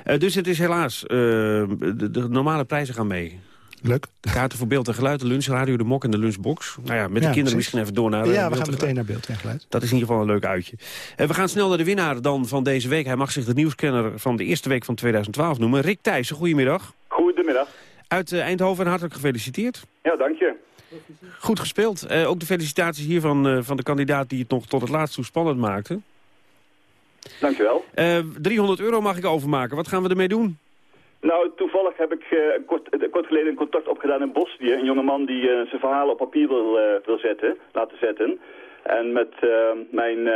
Uh, dus het is helaas... de, de normale prijzen gaan mee. Leuk. De kaarten voor beeld en geluid, de lunchradio, de mok en de lunchbox. Nou ja, met de Ja, kinderen precies. misschien even door naar... Ja, uh, we beeld gaan en meteen geluid. naar beeld en geluid. Dat is in ieder geval een leuk uitje. En we gaan snel naar de winnaar dan van deze week. Hij mag zich de nieuwskenner van de eerste week van 2012 noemen. Rick Thijssen, goedemiddag. Goedemiddag. Uit uh, Eindhoven en hartelijk gefeliciteerd. Ja, dank je. Goed gespeeld. Uh, ook de felicitaties hier van, uh, van de kandidaat die het nog tot het laatst toe spannend maakte. Dank je wel. 300 euro mag ik overmaken. Wat gaan we ermee doen? Nou, toevallig heb ik uh, kort, uh, kort geleden een contact opgedaan in Bosnië. Een jongeman die uh, zijn verhalen op papier wil, wil zetten, laten zetten. En met mijn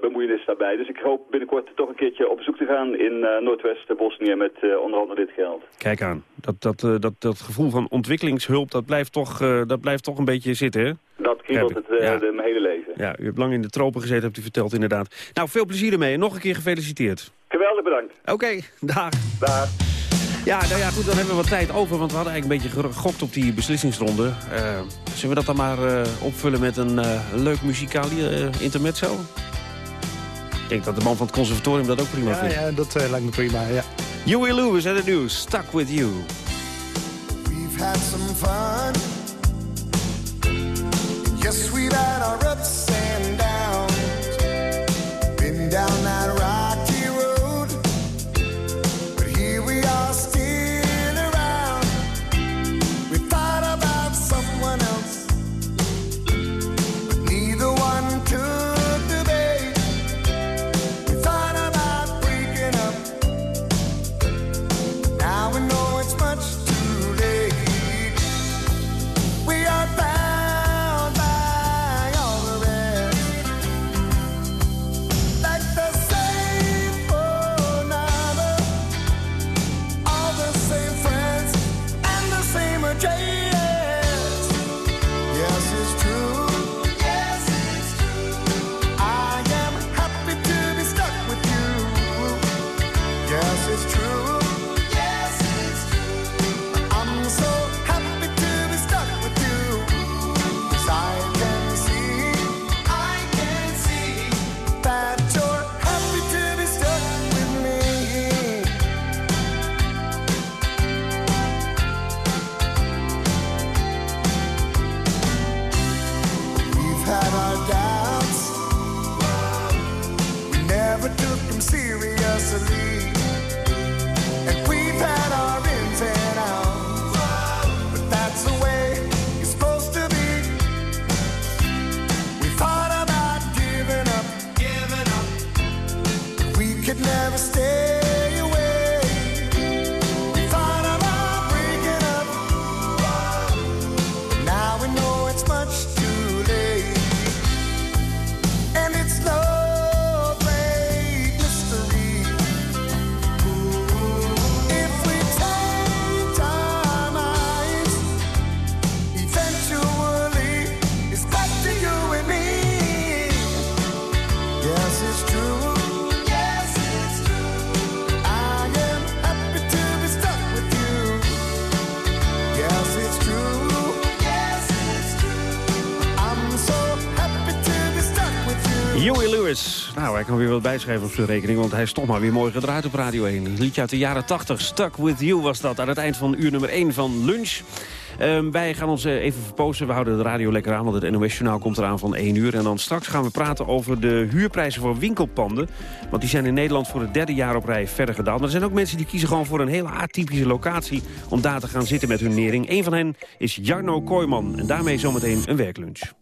bemoeienis daarbij. Dus ik hoop binnenkort toch een keertje op bezoek te gaan in Noordwest-Bosnië met onder andere dit geld. Kijk aan. Dat, dat, dat, dat gevoel van ontwikkelingshulp, dat blijft toch, dat blijft toch een beetje zitten, hè? Dat kriebelt het ja. de, mijn hele leven. Ja, u hebt lang in de tropen gezeten, hebt u verteld inderdaad. Nou, veel plezier ermee en nog een keer gefeliciteerd. Geweldig bedankt. Oké, okay, dag. Dag. Ja, nou ja, goed, dan hebben we wat tijd over, want we hadden eigenlijk een beetje gegokt op die beslissingsronde. Uh, zullen we dat dan maar uh, opvullen met een uh, leuk muzikaal intermezzo? Ik denk dat de man van het conservatorium dat ook prima ja, vindt. Ja, dat lijkt me prima, ja. Huey Lewis en het nieuws, Stuck With You. We've had some fun. Yes, we've had our ups and downs. Been down that rocky Hij kan weer wat bijschrijven op zijn rekening, want hij is toch maar weer mooi gedraaid op Radio 1. Een liedje uit de jaren 80. Stuck With You was dat aan het eind van uur nummer 1 van Lunch. Ehm, wij gaan ons eh, even verpozen. We houden de radio lekker aan, want het NOS-journaal komt eraan van 1 uur. En dan straks gaan we praten over de huurprijzen voor winkelpanden. Want die zijn in Nederland voor het derde jaar op rij verder gedaald. Maar er zijn ook mensen die kiezen gewoon voor een hele atypische locatie... om daar te gaan zitten met hun nering. Een van hen is Jarno Kooijman. En daarmee zometeen een werklunch.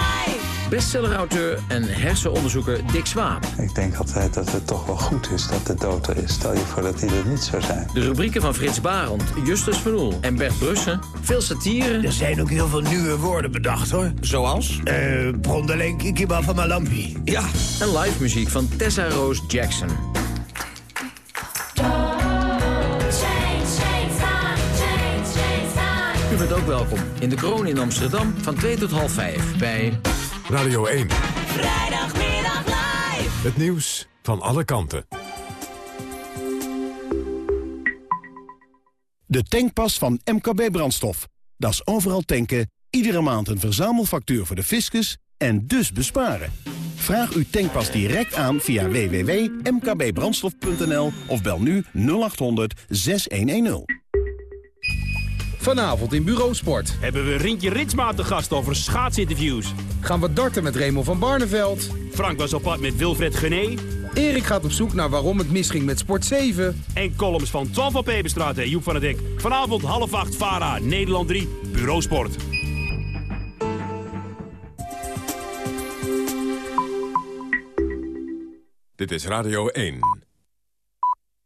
Bestsellerauteur en hersenonderzoeker Dick Swaap. Ik denk altijd dat het toch wel goed is dat de dood er is. Stel je voor dat hij er niet zou zijn. De rubrieken van Frits Barend, Justus Van Oel en Bert Brussen. Veel satire. Er zijn ook heel veel nieuwe woorden bedacht, hoor. Zoals? Eh, uh, Brondelink, Ikiba van Malampi. Ja, en live muziek van Tessa Rose Jackson. U bent ook welkom in de Kroon in Amsterdam van 2 tot half 5 bij Radio 1. Vrijdagmiddag live. Het nieuws van alle kanten. De tankpas van MKB Brandstof. Dat is overal tanken, iedere maand een verzamelfactuur voor de fiscus en dus besparen. Vraag uw tankpas direct aan via www.mkbbrandstof.nl of bel nu 0800 6110. Vanavond in Bureau Sport. Hebben we Rintje Ritsma te gast over schaatsinterviews. Gaan we darten met Raymond van Barneveld. Frank was op pad met Wilfred Gené. Erik gaat op zoek naar waarom het misging met Sport 7. En columns van 12 van Peperstraat en Joep van het Dek. Vanavond half acht, VARA, Nederland 3, Bureau Sport. Dit is Radio 1.